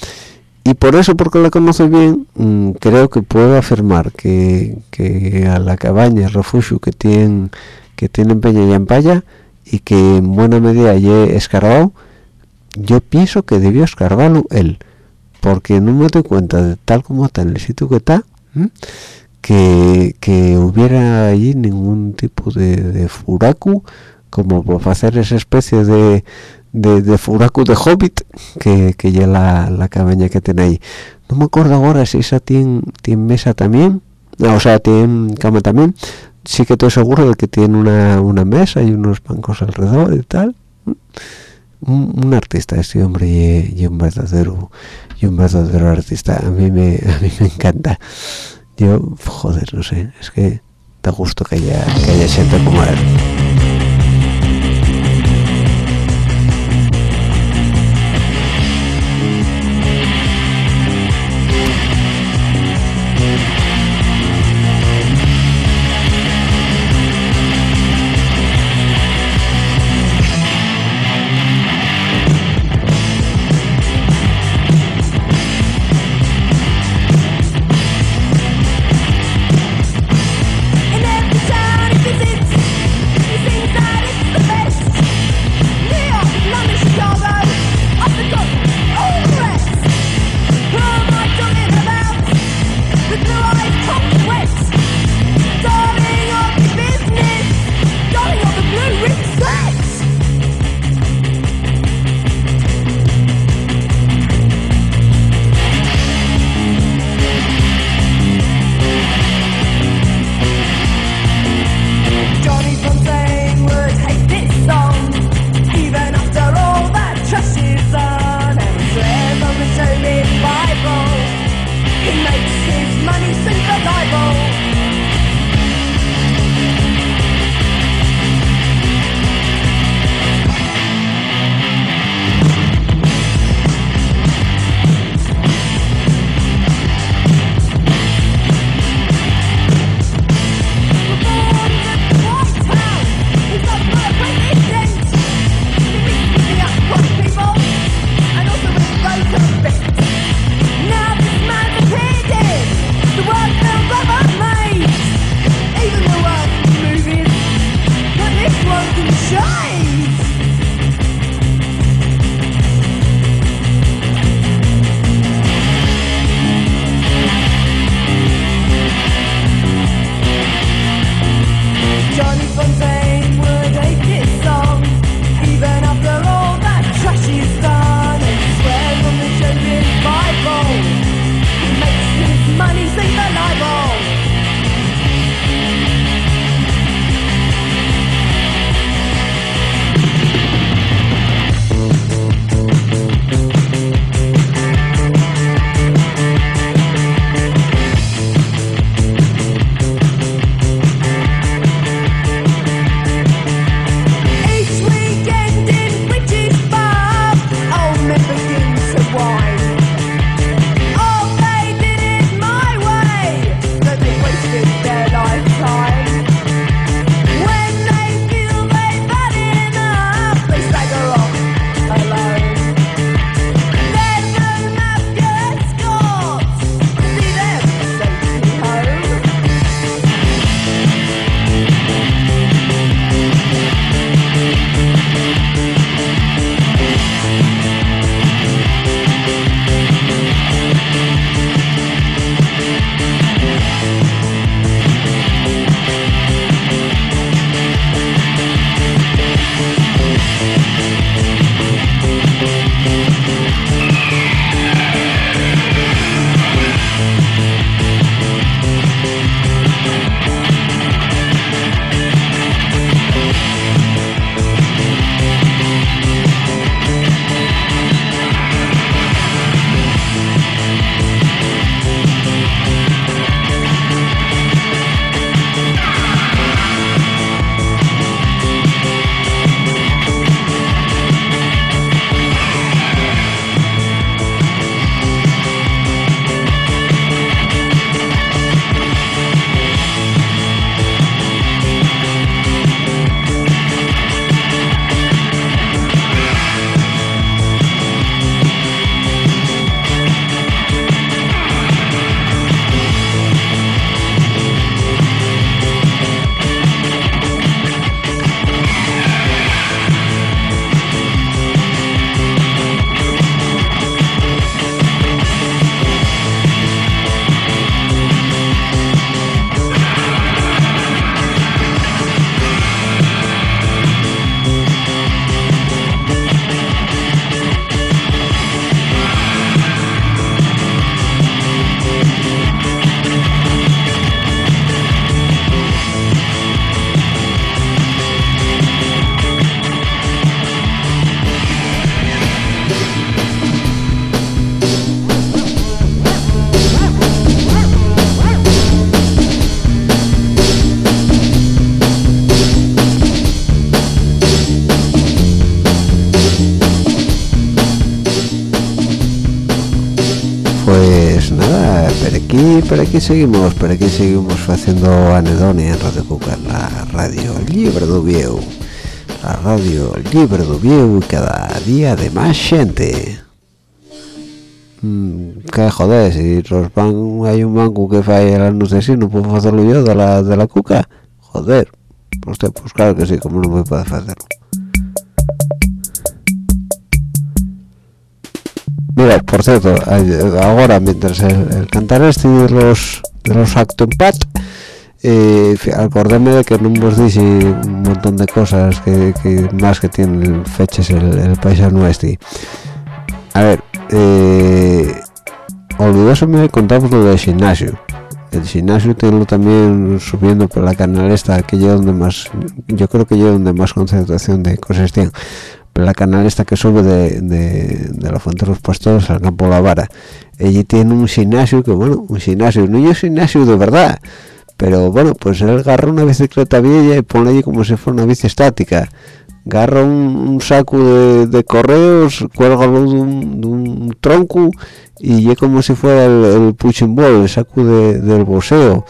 Y por eso porque la conoce bien mm, creo que puedo afirmar que, que a la cabaña el refugio que tiene que tiene Peña y Ampaya y que en buena medida he escarbado yo pienso que debió escarbarlo él porque no me doy cuenta de tal como está en el sitio que está que, que hubiera allí ningún tipo de, de furacu como para hacer esa especie de, de, de furacu de hobbit que, que ya la, la cabaña que tiene ahí. No me acuerdo ahora si esa tiene, tiene mesa también o sea tiene cama también. Sí que estoy seguro de que tiene una, una mesa y unos bancos alrededor y tal un, artista este hombre y, y, un verdadero y un verdadero artista. A mí me *laughs* a mí me encanta. Yo joder no sé es que da gusto que haya que haya gente como él seguimos, por aquí seguimos haciendo anedonia en Radio Cuca, la radio libre do viejo, la radio libre do viejo y cada día de más gente. Mm, que joder, si los ban, hay un banco que falla las luces y no puedo hacerlo yo de la, de la cuca, joder, pues, te- pues claro que sí, como no voy a poder Por cierto, ahora mientras el, el cantar este de los de los acto en pat, eh, acordéme de que no hemos dicho un montón de cosas que, más que tienen fechas el, el paisano este. A ver, eh, olvidóseme de contaros lo del gimnasio. El gimnasio tengo también subiendo por la canal esta, que yo donde más, yo creo que yo donde más concentración de cosas tienen la canal esta que sube de, de, la Fuente de los Pastores al Campo La Vara. Allí tiene un gimnasio que, bueno, un gimnasio, no es gimnasio de verdad, pero bueno, pues él agarra una bicicleta vieja y pone allí como si fuera una bici estática. Agarra un, saco de, correos, cuélgalo de de un tronco y es como si fuera el, el punching ball, el saco de- del boxeo.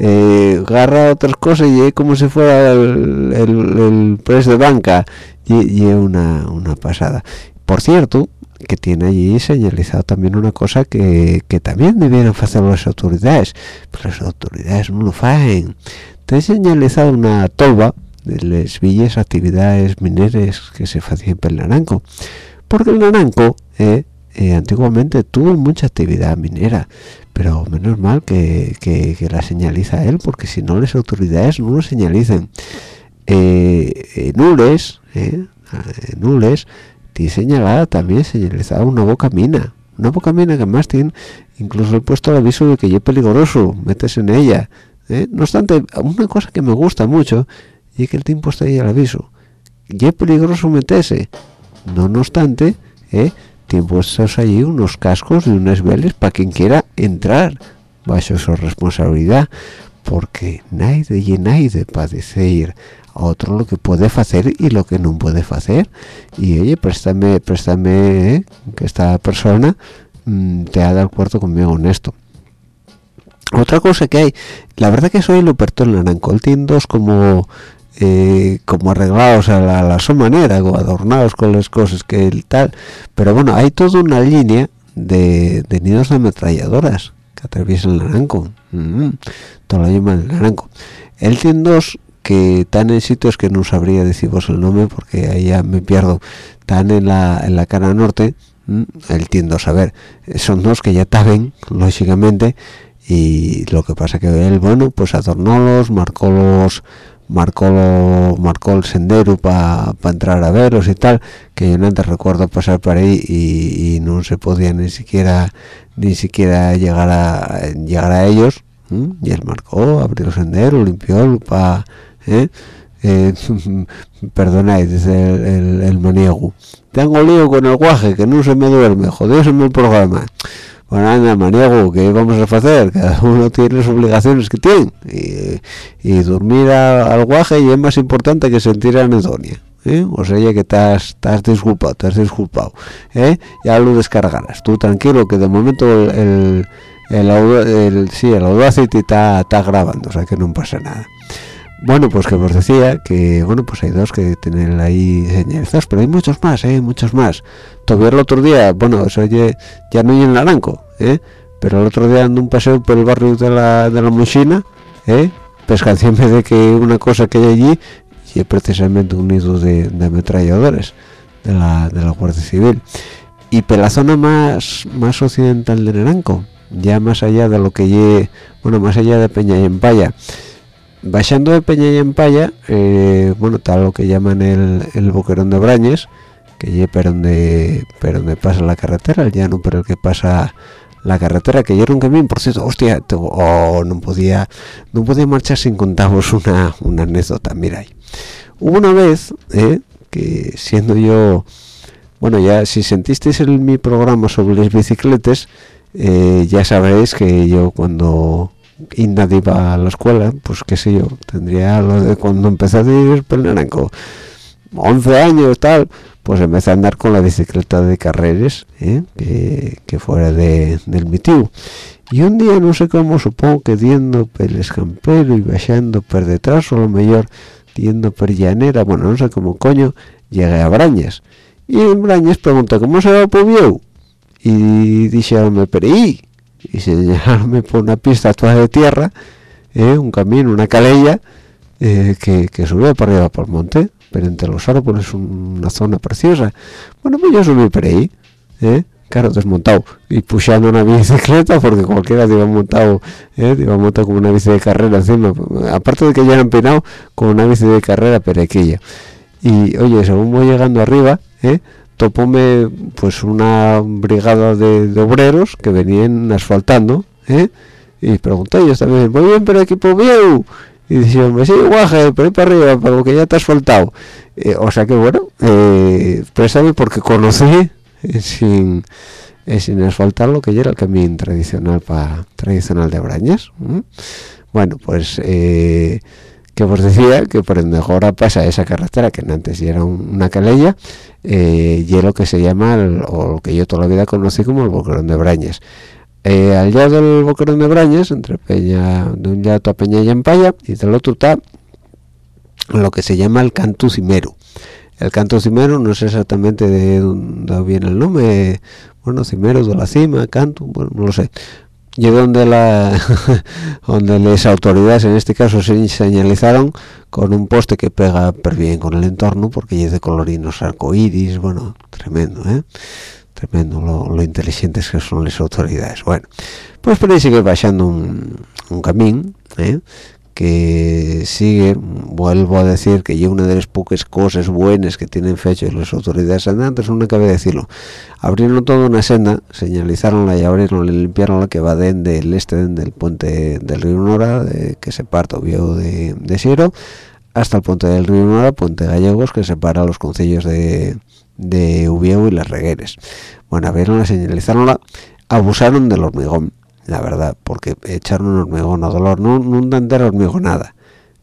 Eh, agarra otras cosas y es como si fuera el, el, el press de banca y, y una, una pasada. Por cierto, que tiene allí señalizado también una cosa que, que también debieran hacer las autoridades, pero las autoridades no lo hacen. Te señalizado una tolva de las villas actividades mineras que se hacían en el Naranco, porque el Naranco eh, eh, antiguamente tuvo mucha actividad minera, pero menos mal que, que, la señaliza él, porque si no las autoridades no lo señalicen. Eh, en Ules, eh, en Ules, tiene señalada también señalizada una boca mina, una boca mina que además tiene incluso he puesto el aviso de que es peligroso, metes en ella. eh. No obstante, una cosa que me gusta mucho y que el tiempo está ahí el aviso, es peligroso meterse. No, obstante, eh, tienen puestos allí unos cascos y unas velas para quien quiera entrar bajo su responsabilidad, porque nadie y nadie para decir otro lo que puede hacer y lo que no puede hacer. Y oye, préstame, préstame eh, que esta persona mm, te ha dado acuerdo conmigo en esto. Otra cosa que hay, la verdad que soy lo perto en Naranco, tiene dos como eh, como arreglados a la, a la su manera adornados con las cosas que el tal pero bueno hay toda una línea de, de nidos de ametralladoras que atraviesan el naranco mm, toda la yema del naranco él tiene dos que están en sitios que no sabría deciros el nombre porque ahí ya me pierdo. Están en la, en la cara norte él tiene dos a ver son dos que ya estaban lógicamente y lo que pasa que él bueno pues adornólos marcólos marcó marcó el sendero para entrar a verlos y tal que yo antes recuerdo pasar por ahí y, no se podía ni siquiera ni siquiera llegar a llegar a ellos y él marcó abrió el sendero limpió para ¿eh? Eh, *laughs* perdonáis dice el, el, el maniego tengo lío con el guaje que no se me duerme jodióseme el programa bueno, anda, maniego, ¿qué vamos a hacer? *laughs* Cada uno tiene las obligaciones que tiene. Y, dormir al guaje y es más importante que sentir anedonia. ¿eh? O sea, ya que estás, disculpado, estás disculpado. ¿eh? Ya lo descargarás. Tú tranquilo, que de momento el, el, el, el- sí, Audacity está grabando, o sea que no pasa nada. Bueno, pues que os decía que, bueno, pues hay dos que tienen ahí señalizados, pero hay muchos más, ¿eh? Muchos más. Todavía el otro día, bueno, eso ya, ya no hay en Naranco, ¿eh? Pero el otro día ando un paseo por el barrio de la, de la ¿eh? Pescanciéndome de que una cosa que hay allí y es precisamente un nido de, de ametralladores de la, de la Guardia Civil. Y por la zona más, más occidental de Naranco, ya más allá de lo que lle, bueno, más allá de Peña y Empaya, bajando de Peña y Empaya, eh, bueno, está lo que llaman el, el boquerón de Brañes, que lle por donde, por donde pasa la carretera, el llano por el que pasa la carretera, que yo era un camino, por cierto, hostia, oh, no podía, no podía marchar sin contaros una, una anécdota, mira ahí. Hubo una vez, eh, que siendo yo, bueno, ya si sentisteis el, mi programa sobre las bicicletas, eh, ya sabréis que yo cuando Inda iba a la escuela, pues qué sé yo, tendría lo de cuando empecé a ir por Naranco, 11 años, tal, pues empecé a andar con la bicicleta de carreras, ¿eh? que, que fuera de, del mi tío. y un día no sé cómo supongo que diendo por el escampero y bajando por detrás o lo mejor diendo por llanera bueno no sé cómo coño llegué a Brañas y en Brañas pregunté cómo se va Pubieu y dijeronme pero y y señalarme *laughs* por una pista toda de tierra eh, un camino una calella eh, que, que sube para arriba por el monte pero entre los árboles una zona preciosa bueno pues yo subí por ahí ¿eh? claro desmontado y pushando una bicicleta porque cualquiera te iba montado ¿eh? te iba montado con una bici de carrera encima aparte de que ya era empinado con una bici de carrera perequilla y oye según voy llegando arriba ¿eh? Topóme pues una brigada de, obreros que venían asfaltando ¿eh? y pregunté ellos también muy bien pero equipo bien y dijeron sí guaje pero para arriba para lo que ya te has asfaltado eh, o sea que bueno eh, préstame porque conocí eh, sin eh, sin asfaltar lo que ya era el camino tradicional para tradicional de Brañas bueno pues que os decía que por donde ahora pasa esa carretera que antes era un- una calella eh, y es lo que se llama o lo que yo toda la vida conocí como el boquerón de Brañas. Eh, al lado del boquerón de Brañas entre Peña de un lado a Peña y Ampaya y del otro está lo que se llama el canto cimero el canto cimero no sé exactamente de dónde viene el nombre bueno cimero de la cima canto bueno no lo sé y donde la *laughs* donde las autoridades en este caso se señalizaron con un poste que pega per bien con el entorno porque es de colorinos arcoíris bueno tremendo ¿eh? tremendo lo, lo inteligentes que son las autoridades bueno pues por ahí sigue bajando un, un camino ¿eh? Que sigue vuelvo a decir que yo una de las pocas cosas buenas que tienen fecho las autoridades andantes no cabe decirlo abrieron toda una senda señalizaronla y abrieron y limpiaron la que va desde el este desde el puente del río Nora de- que separa Oviedo de, de Siero hasta el puente del río Nora puente Gallegos que separa los concillos de de y las Regueres. Bueno abrieron señalizaronla abusaron del hormigón la verdad porque echaron un hormigón a dolor no, no entero hormigonada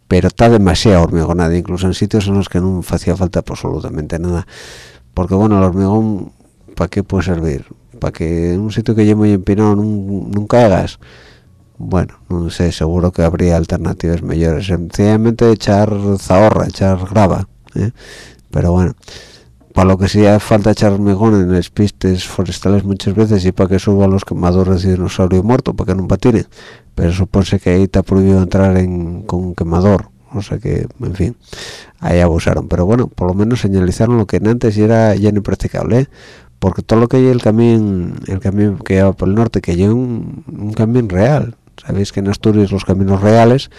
pero está demasiado hormigonada incluso en sitios en los que no hacía falta absolutamente nada. Porque bueno el hormigón para qué puede servir para que en un sitio que lleve muy empinado nun- nunca hagas bueno no sé seguro que habría alternativas mejores. Sencillamente echar zahorra echar grava ¿eh? pero bueno para lo que sí hace falta echar hormigón en las pistas forestales muchas veces y para que suban los quemadores de dinosaurio muerto para que no patinen pero supone que ahí está prohibido entrar en, con un quemador. O sea que en fin ahí abusaron. Pero bueno por lo menos señalizaron lo que antes era ya impracticable ¿eh? porque todo lo que hay el camino el camino que va por el norte que hay un, un camino real. Sabéis que en Asturias los caminos reales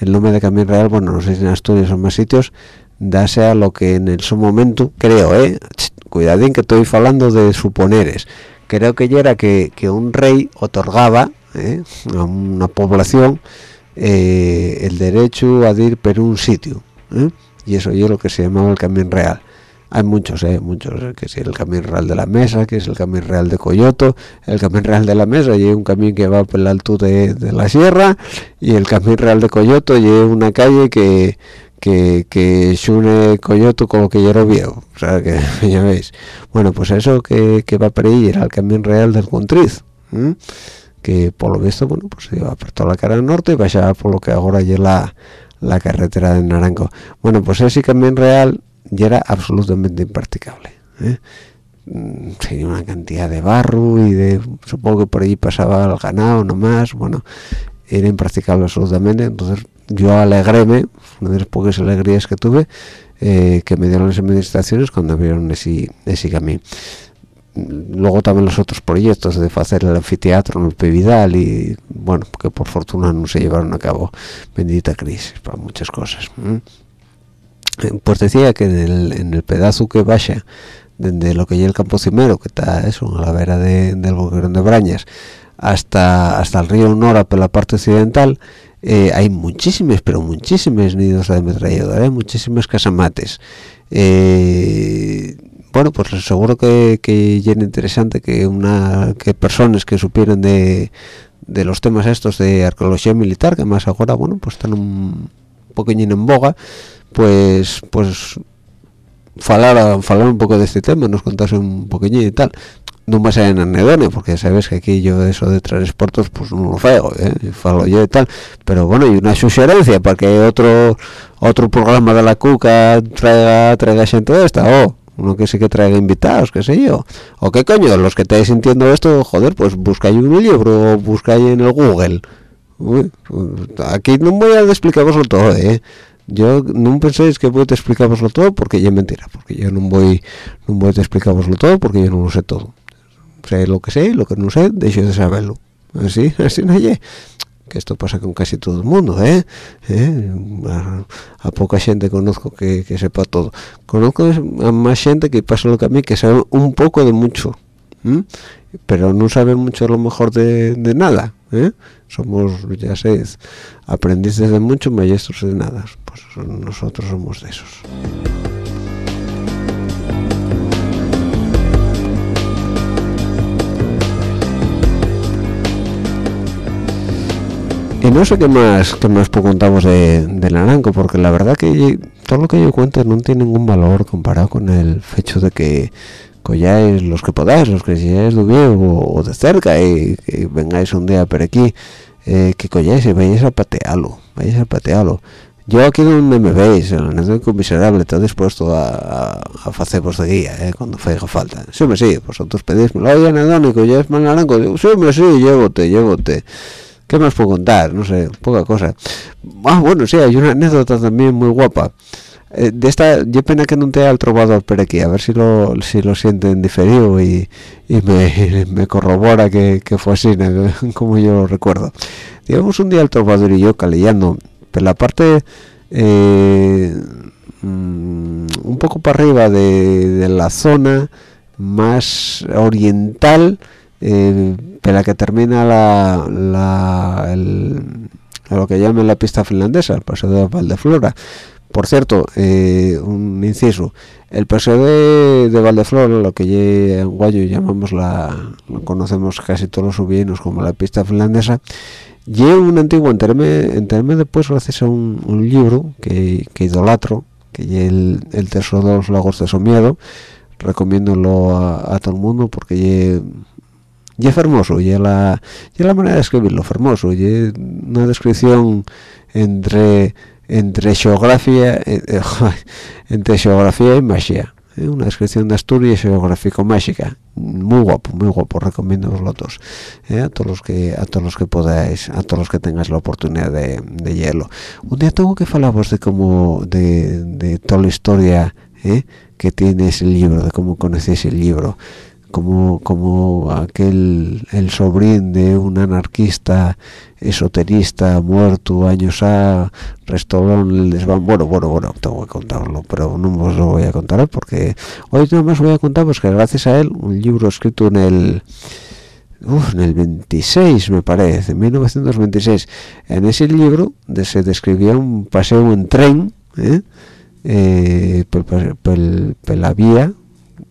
el nombre de camino real bueno no sé si en Asturias en más sitios dase a lo que en el su momento creo eh cuidadín que estoy hablando de suponeres creo que ya era que, un rey otorgaba eh, a una población eh, el derecho a ir por un sitio ¿eh? y eso es lo que se llamaba el camino real hay muchos, eh, muchos, eh, que es el camino real de la mesa, que es el camino real de Coyoto, el camino real de la mesa y un camino que va por la altura de, la sierra y el camino real de Coyoto y una calle que que, que une Coyoto con lo que ya era viejo, o sea que *laughs* ya veis. Bueno, pues eso que, va por ahí era el camino real del Contriz, que por lo visto, bueno, pues iba por toda la cara del norte y bajaba por lo que ahora es la, la carretera de Naranco. Bueno, pues ese camino real ya era absolutamente impracticable. ¿eh? Mm, Tenía una cantidad de barro y de, supongo que por ahí pasaba el ganado nomás, bueno, era impracticable absolutamente, entonces yo alegréme, una de las pocas alegrías que tuve, eh, que me dieron las administraciones cuando abrieron ese, ese camino. Luego también los otros proyectos de hacer el anfiteatro en el Pevidal y, bueno, que por fortuna no se llevaron a cabo, bendita crisis, para muchas cosas. Eh, Pues decía que en el, en el pedazo que vaya desde lo que ya el campo cimero, que está eso, a la vera de- del boquerón de Brañas, hasta hasta el río Nora por la parte occidental, eh, hay muchísimas, pero muchísimas nidos de ametralladora, ¿eh? muchísimas casamates. Eh, bueno, pues seguro que, que interesante que una que personas que supieran de, de los temas estos de arqueología militar, que más ahora, bueno, pues están un poquillo en boga, pues pues falar, falar un poco de este tema, nos contase un poquillo y tal. No más en anedonia, porque sabes que aquí yo eso de transportes pues no lo feo, ¿eh? falo yo y tal. Pero bueno, y una sugerencia para que otro otro programa de la cuca traiga, traiga gente de esta, o uno que sí que traiga invitados, qué sé yo. O qué coño, los que estáis sintiendo esto, joder, pues buscáis un libro o buscáis en el Google. Uy, aquí no voy a explicároslo todo, ¿eh? Yo no penséis que voy a explicaroslo todo porque ya es mentira porque yo no voy no voy a explicaroslo todo porque yo no lo sé todo. Sé lo que sé lo que no sé dejo de saberlo así *laughs* así hay que esto pasa con casi todo el mundo ¿eh? ¿Eh? A, a, poca gente conozco que, que, sepa todo. Conozco a más gente que pasa lo que a mí que sabe un poco de mucho pero no sabe mucho a lo mejor de, nada ¿eh? somos ya sé aprendices de mucho maestros de nada. Pues nosotros somos de esos. Y no sé qué más qué más contamos de, de Naranco porque la verdad que todo lo que yo cuento no tiene ningún valor comparado con el hecho de que colláis los que podáis, los que seáis de viejo o de cerca y, que vengáis un día por aquí, eh, que colláis y vayáis a patearlo, vayáis a patearlo. Yo aquí donde me veis, en el negocio miserable, estoy dispuesto a, a, de guía, eh, cuando haga falta. Sí, me sí, vosotros pedísme, oye, Anedónico, es mal naranjo, digo, sí, me sí, llévote, llévote. ¿Qué más puedo contar? No sé, poca cosa. Ah, bueno, sí, hay una anécdota también muy guapa. Eh, de esta yo pena que no te haya trovador por aquí a ver si lo si lo sienten diferido y, y me, *laughs* me, corrobora que, que, fue así *laughs* como yo lo recuerdo. Digamos un día el trovador y yo calellando por la parte eh, mm, un poco para arriba de, de la zona más oriental eh, la que termina la, la lo que llaman la pista finlandesa el paseo de Valdeflora por cierto, eh, un inciso, el paseo de, de Valdeflor, lo que en Guayo llamamos la, lo conocemos casi todos los subinos como la pista finlandesa, lleva un antiguo, enterme, después gracias a un, libro que, idolatro, que el, el tesoro de los lagos de Somiedo, recomiéndolo a, todo el mundo porque ya es hermoso, y la, la manera de escribirlo, hermoso, y una descripción entre entre geografía eh, eh, *laughs* entre geografía y magia ¿eh? una descripción de Asturias geográfico mágica muy guapo muy guapo recomiendo los lotos a todos los que a todos que podáis a todos que tengáis la oportunidad de, de hielo un día tengo que hablaros de cómo de, de toda la historia que tiene ese libro de cómo conocéis el libro como, como aquel el sobrín de un anarquista esoterista muerto años a restauró les van bueno bueno bueno tengo que contarlo pero no os lo voy a contar porque hoy nada más voy a contar pues que gracias a él un libro escrito en el uf, en el 26 me parece 1926 en ese libro se describía un paseo en tren por, por, por, la vía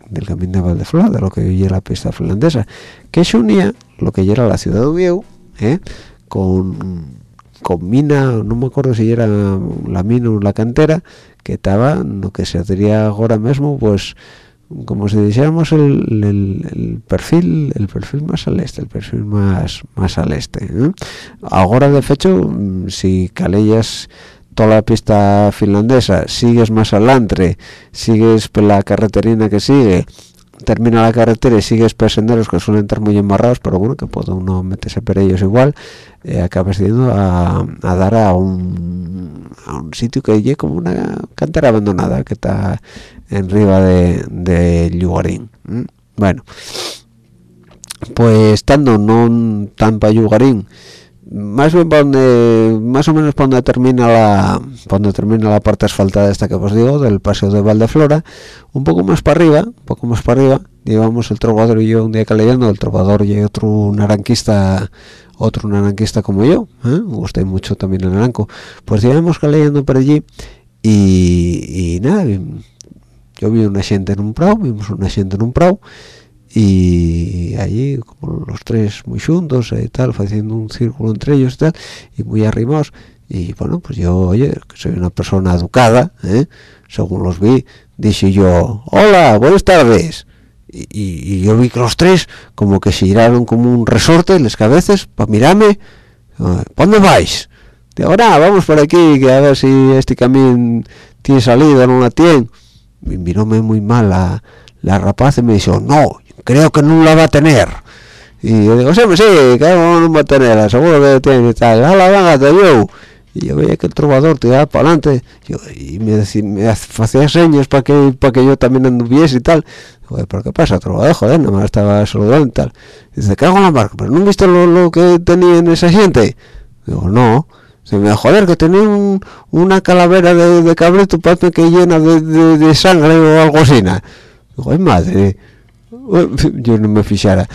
del camino de Valdeflora, de lo que hoy la pista finlandesa, que se unía lo que era la ciudad de Ubieu, ¿eh? con, con mina, no me acuerdo si era la mina o la cantera, que estaba, lo que se diría ahora mismo, pues como si dijéramos el, el, el, perfil el perfil más al este el perfil más más al este ¿eh? ahora de hecho si calellas toda la pista finlandesa, sigues más adelante, sigues por la carreterina que sigue, termina la carretera y sigues por senderos que suelen estar muy embarrados, pero bueno, que puede uno meterse por ellos igual, eh, acabas yendo a, a, dar a un, a un sitio que hay como una cantera abandonada que está en riba de, de Yugarín. Bueno, pues estando no tan para Yugarín, más bien donde más o menos donde termina la donde termina la parte asfaltada esta que os digo del paseo de Valdeflora un poco más para arriba un poco más para arriba llevamos el trovador y yo un día que leyendo el trovador y otro naranquista otro naranquista como yo ¿eh? me gusta mucho también el naranco pues llevamos que leyendo por allí y, nada yo vi una gente en un prado vimos una gente en un prado y allí como los tres muy juntos y eh, tal haciendo un círculo entre ellos y tal y muy arrimados y bueno pues yo oye soy una persona educada ¿eh? según los vi dije yo hola buenas tardes y, y- yo vi que los tres como que se giraron como un resorte en las cabezas para mirarme ¿para dónde vais? de ahora vamos por aquí que a ver si este camino tiene salida no la tiene y miróme muy mal la, la rapaz y me dijo no creo que no la va a tener. Y yo digo sí sí que no va a tener seguro que tiene y tal hala venga te yo y yo veía que el trovador tiraba para adelante y me, me hacía señas para que para que yo también anduviese y tal. Joder, pero qué pasa trovador joder nada más estaba saludando y tal dice cago en la marca pero no han visto lo, lo que tenía en esa gente digo no se me joder que tenía un- una calavera de, de cabrito que llena de, de- de sangre o algo así digo ay madre yo no me fichara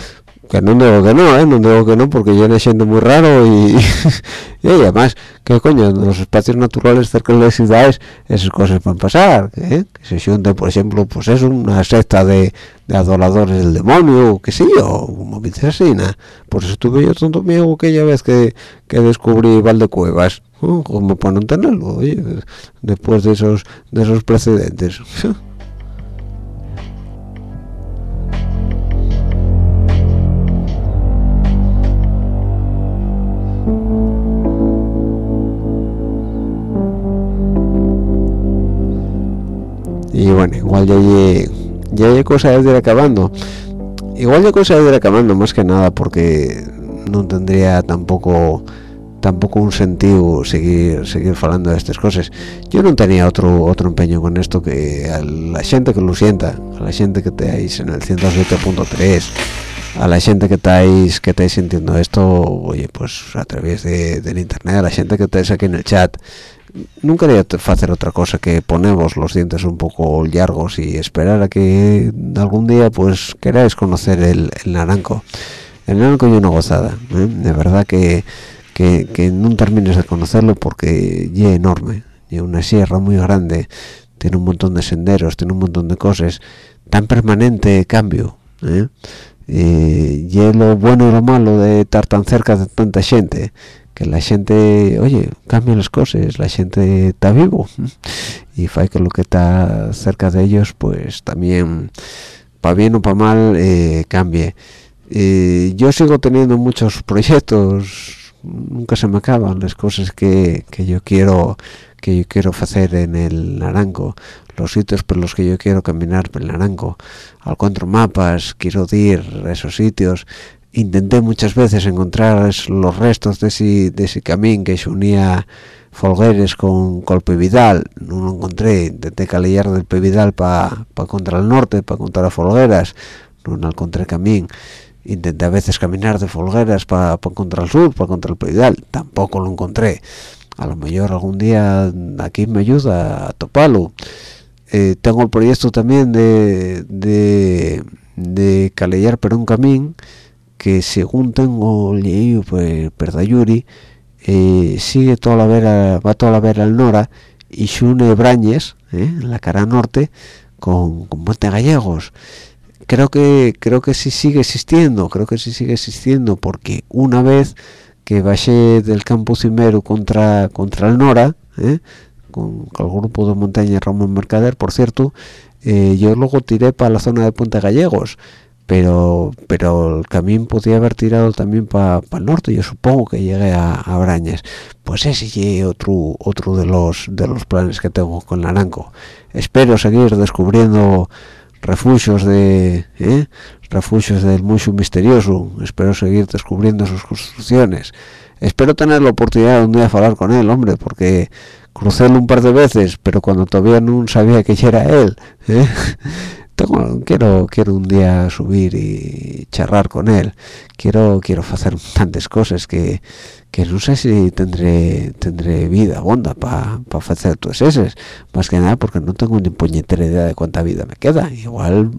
que no digo que no, ¿eh? no digo que no porque yo siendo muy raro y, *laughs* y además, que coño, los espacios naturales cerca de las ciudades esas cosas pueden pasar, ¿eh? que se siente, por ejemplo, pues es una secta de, adoradores del demonio, o qué sé yo, así, ¿no? por eso tuve yo tanto miedo aquella vez que, que descubrí Valdecuevas, ¿no? como para no tenerlo, después de esos, de esos precedentes. *laughs* y bueno igual ya hay ya hay cosas de ir acabando igual ya cosas de ir acabando más que nada porque no tendría tampoco tampoco un sentido seguir seguir hablando de estas cosas. Yo no tenía otro otro empeño con esto que a la gente que lo sienta a la gente que estáis en el 107.3 a la gente que estáis que estáis sintiendo esto oye pues a través de, del internet a la gente que estáis aquí en el chat no quería hacer otra cosa que ponemos los dientes un poco largos y esperar a que algún día pues queráis conocer el, el naranco el naranco y una gozada ¿eh? de verdad que, que, que no termines de conocerlo porque es enorme y una sierra muy grande tiene un montón de senderos tiene un montón de cosas tan permanente cambio ¿eh? Eh, y lo bueno y lo malo de estar tan cerca de tanta gente que la gente oye cambia las cosas la gente está vivo. *laughs* Y fue que lo que está cerca de ellos pues también para bien o para mal eh, cambie. Eh, yo sigo teniendo muchos *laughs* proyectos nunca se me acaban las cosas que, que yo quiero que yo quiero hacer en el naranco los sitios por los que yo quiero caminar por el naranco encuentro mapas quiero ir a esos sitios intenté muchas veces encontrar los restos de ese, de camino que se unía Folgueres con Colpe Vidal. No lo encontré intenté calillar del Pevidal para pa contra el norte para contra Folgueras. No lo encontré camino intenté a veces caminar de Folgueras para contra el sur para contra el Pevidal tampoco lo encontré. A lo mejor algún día aquí me ayuda a toparlo. Eh, tengo el proyecto también de de, de por un camino que según tengo leído pues Perdayuri eh, sigue toda la vera va toda la vera al Nora y une Brañes eh, en la cara norte con, con Gallegos. Creo que creo que sí sigue existiendo creo que sí sigue existiendo porque una vez que bajé del campo cimero contra contra el Nora eh, con, con el grupo de montaña Ramón Mercader por cierto eh, yo luego tiré para la zona de Puente Gallegos pero pero el camino podía haber tirado también para el norte yo supongo que llegué a, a pues ese es otro otro de los de los planes que tengo con Naranco espero seguir descubriendo refugios de ¿eh? refugios del mucho misterioso espero seguir descubriendo sus construcciones espero tener la oportunidad de un día hablar con él hombre porque crucélo un par de veces pero cuando todavía no sabía que era él ¿eh? Tengo- quiero quiero un día subir y charlar con él. Quiero quiero hacer *laughs* tantas cosas que, que no sé si tendré tendré vida onda para pa hacer todas esas. Más que nada porque no tengo ni puñetera idea de cuánta vida me queda. Igual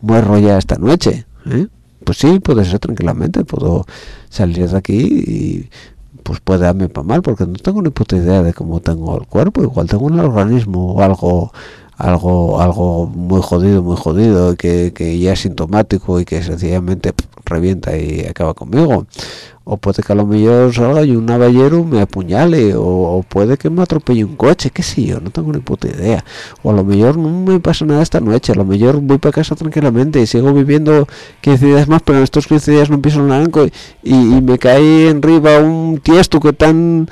muero ya esta noche ¿eh? pues sí puede ser tranquilamente. Puedo salir de aquí y pues puede darme para mal porque no tengo ni puta idea de cómo tengo el cuerpo. Igual tengo un organismo o algo algo algo muy jodido muy jodido y que, que ya es sintomático y que sencillamente revienta y acaba conmigo. O puede que a lo mejor salga y un navallero me apuñale o, puede que me atropelle un coche qué sé yo no tengo ni puta idea. O a lo mejor no me pasa nada esta noche a lo mejor voy para casa tranquilamente y sigo viviendo 15 días más pero en estos 15 días no empiezo el naranjo y, me cae arriba un tiesto que tan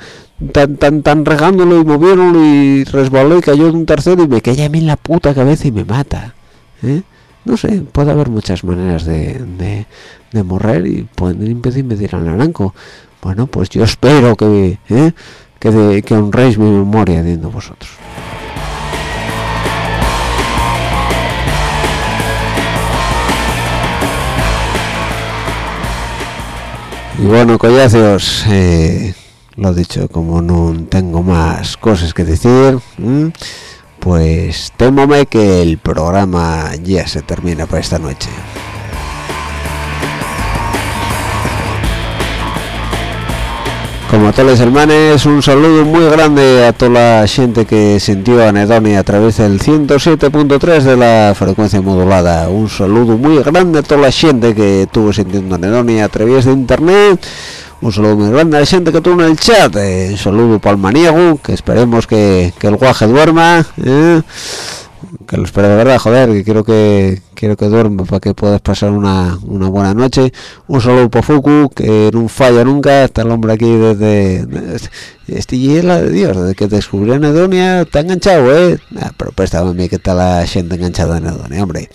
tan tan tan regándolo y moviéndolo y resbaló y cayó en un tercero y me cae a mí en la puta cabeza y me mata ¿eh? no sé puede haber muchas maneras de de morrer y pueden impedirme de ir al naranjo bueno pues yo espero que ¿eh? que, que honréis mi memoria viendo vosotros y bueno collacios eh, lo dicho como no tengo más cosas que decir pues temome que el programa ya se termina para esta noche Como todos los hermanos, un saludo muy grande a toda la gente que sintió anedonia a través del 107.3 de la frecuencia modulada. Un saludo muy grande a toda la gente que estuvo sintiendo anedonia a través de internet. Un saludo muy grande a la gente que tuvo en el chat. Eh, un saludo para el maniego, que esperemos que, el guaje duerma. Eh que lo espero de verdad, joder, que quiero que quiero que duerma para que puedas pasar una, buena noche. Un saludo para Fuku, que no falla nunca, está el hombre aquí desde, desde la de Dios, desde que descubrió Anedonia, está enganchado, eh. pero pues a mí que está la gente enganchada en Anedonia, hombre.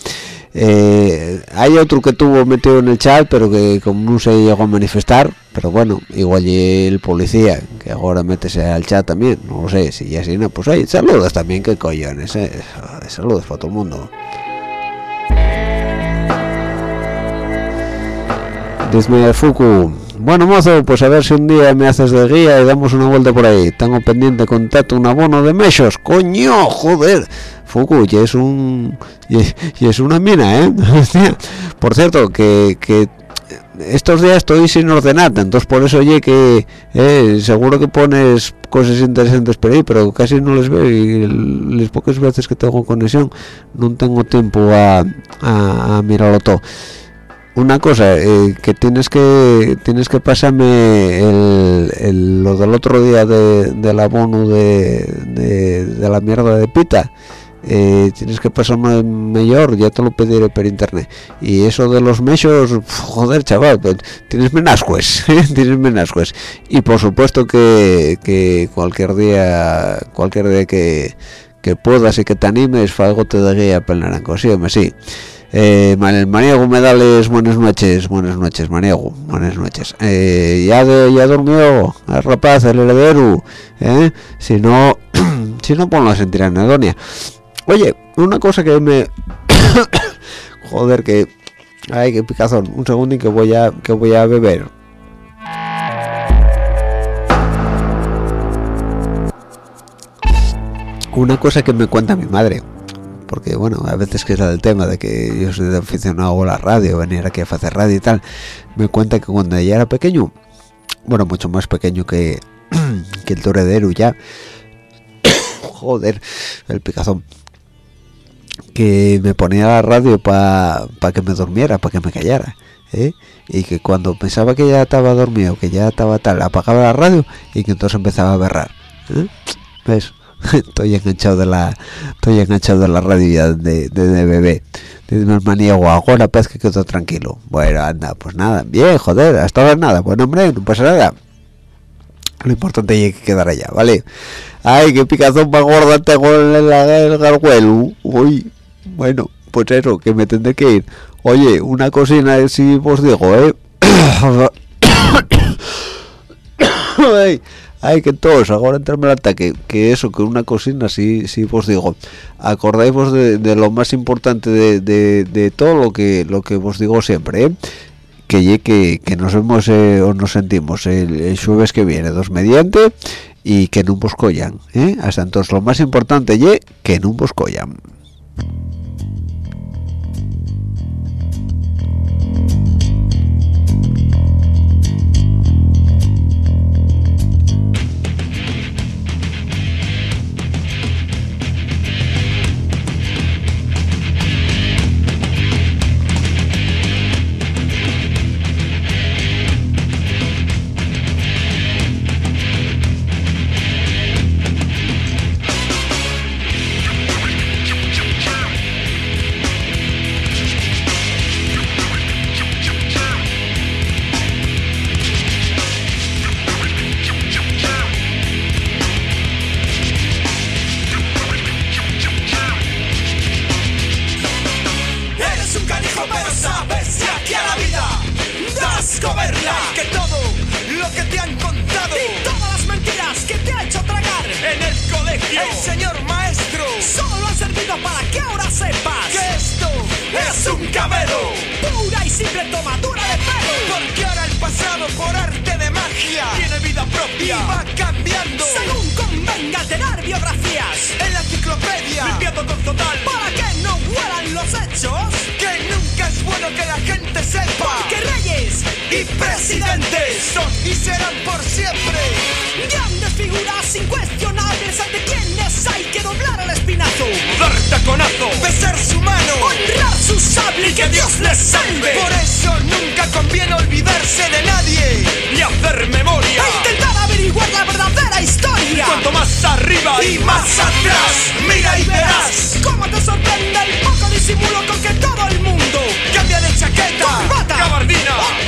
Eh, hay otro que tuvo metido en el chat pero que como no se llegó a manifestar pero bueno igual el policía que ahora métese al chat también no lo sé si ya si no pues hay saludos también que cojones eh. saludos para todo el mundo Disme Fuku. Bueno mozo pues a ver si un día me haces de guía y damos una vuelta por ahí. Tengo pendiente contacto un abono de mechos. Coño joder. Fuku y es un y, es una mina ¿eh? *laughs* por cierto que, que estos días estoy sin ordenar entonces por eso oye que eh, seguro que pones cosas interesantes por ahí pero casi no les veo y las pocas veces que tengo conexión no tengo tiempo a, a, mirarlo todo una cosa eh, que tienes que tienes que pasarme el, lo del otro día de, del abono de, de, la mierda de pita eh, tienes que pasarme mejor ya te lo pediré por internet. Y eso de los mechos joder chaval pues, tienes menascues *laughs* tienes menascues y por supuesto que, cualquier día cualquier día que, puedas y que te animes algo te daría el naranjo sí sí eh, Maniego Medales, buenas noches, buenas noches, Maniego, buenas noches. Eh, ya de, ya durmió el rapaz, el heredero, ¿eh? Si no, *clears throat* si no ponlo a sentir anedonia. Oye, una cosa que me... *coughs* Joder, que... Ay, qué picazón. Un segundo y que voy a, que voy a beber. Una cosa que me cuenta mi madre. Porque, bueno, a veces que es el tema de que yo soy aficionado a la radio, venir aquí a hacer radio y tal. Me cuenta que cuando ella era pequeño, bueno, mucho más pequeño que, *clears throat* que el toredero ya. *coughs* Joder, el picazón que me ponía la radio para que me durmiera, para que me callara. ¿eh? Y que cuando pensaba que ya estaba dormido, que ya estaba tal, apagaba la radio y que entonces empezaba a berrar. ¿eh? ¿Ves? *laughs* estoy enganchado de la estoy enganchado de la radio ya de, de, bebé. De maniego ahora pez que quedo tranquilo. Bueno anda pues nada bien joder hasta ahora nada bueno hombre no pasa nada. Lo importante es que quedar allá vale ay qué picazón para gorda tengo en el garguelo. Uy bueno pues eso que me tendré que ir. Oye una cocina si os digo eh *coughs* ay, que todos ahora entrarme el ataque que eso que una cocina si si os digo acordáis de, de, lo más importante de, de, todo lo que lo que os digo siempre ¿eh? que, que, que nos vemos eh, o nos sentimos el, jueves que viene dos mediante y que no vos collan ¿eh? hasta entonces lo más importante es que no vos collan y presidentes. Son y serán por siempre. Grandes figuras incuestionables ante quienes hay que doblar el espinazo, dar taconazo, besar su mano, honrar su sable y que Dios les salve. Por eso nunca conviene olvidarse de nadie. Y hacer memoria. E intentar averiguar la verdadera historia. Cuanto más arriba y más atrás, mira y verás cómo te sorprende el poco disimulo con que todo el mundo cambia de chaqueta, corbata, gabardina o chandal,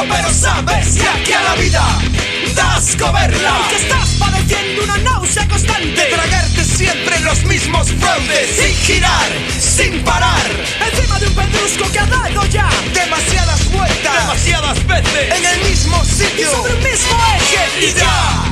Pero sabes que aquí a la vida das coberla. Y que estás padeciendo una náusea constante. De tragarte siempre los mismos fraudes. Sin girar, sin parar. Encima de un pedrusco que ha dado ya demasiadas vueltas, demasiadas veces. En el mismo sitio. Y sobre el mismo eje. Y ya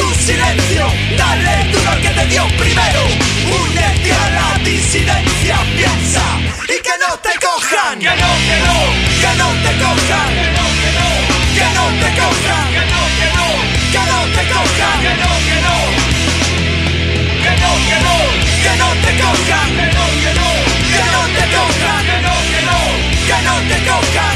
tu silencio, dale duro al que te dio primero. Únete a la disidencia, piensa y que no te cojan. Que no, que no, que no te cojan. Que no, que no, que no te cojan. Que no, que no, que no te cojan. Que no, que no, que no, que no, que no te cojan. Que no, que no, que no te cojan. Que no, que no, que no te cojan.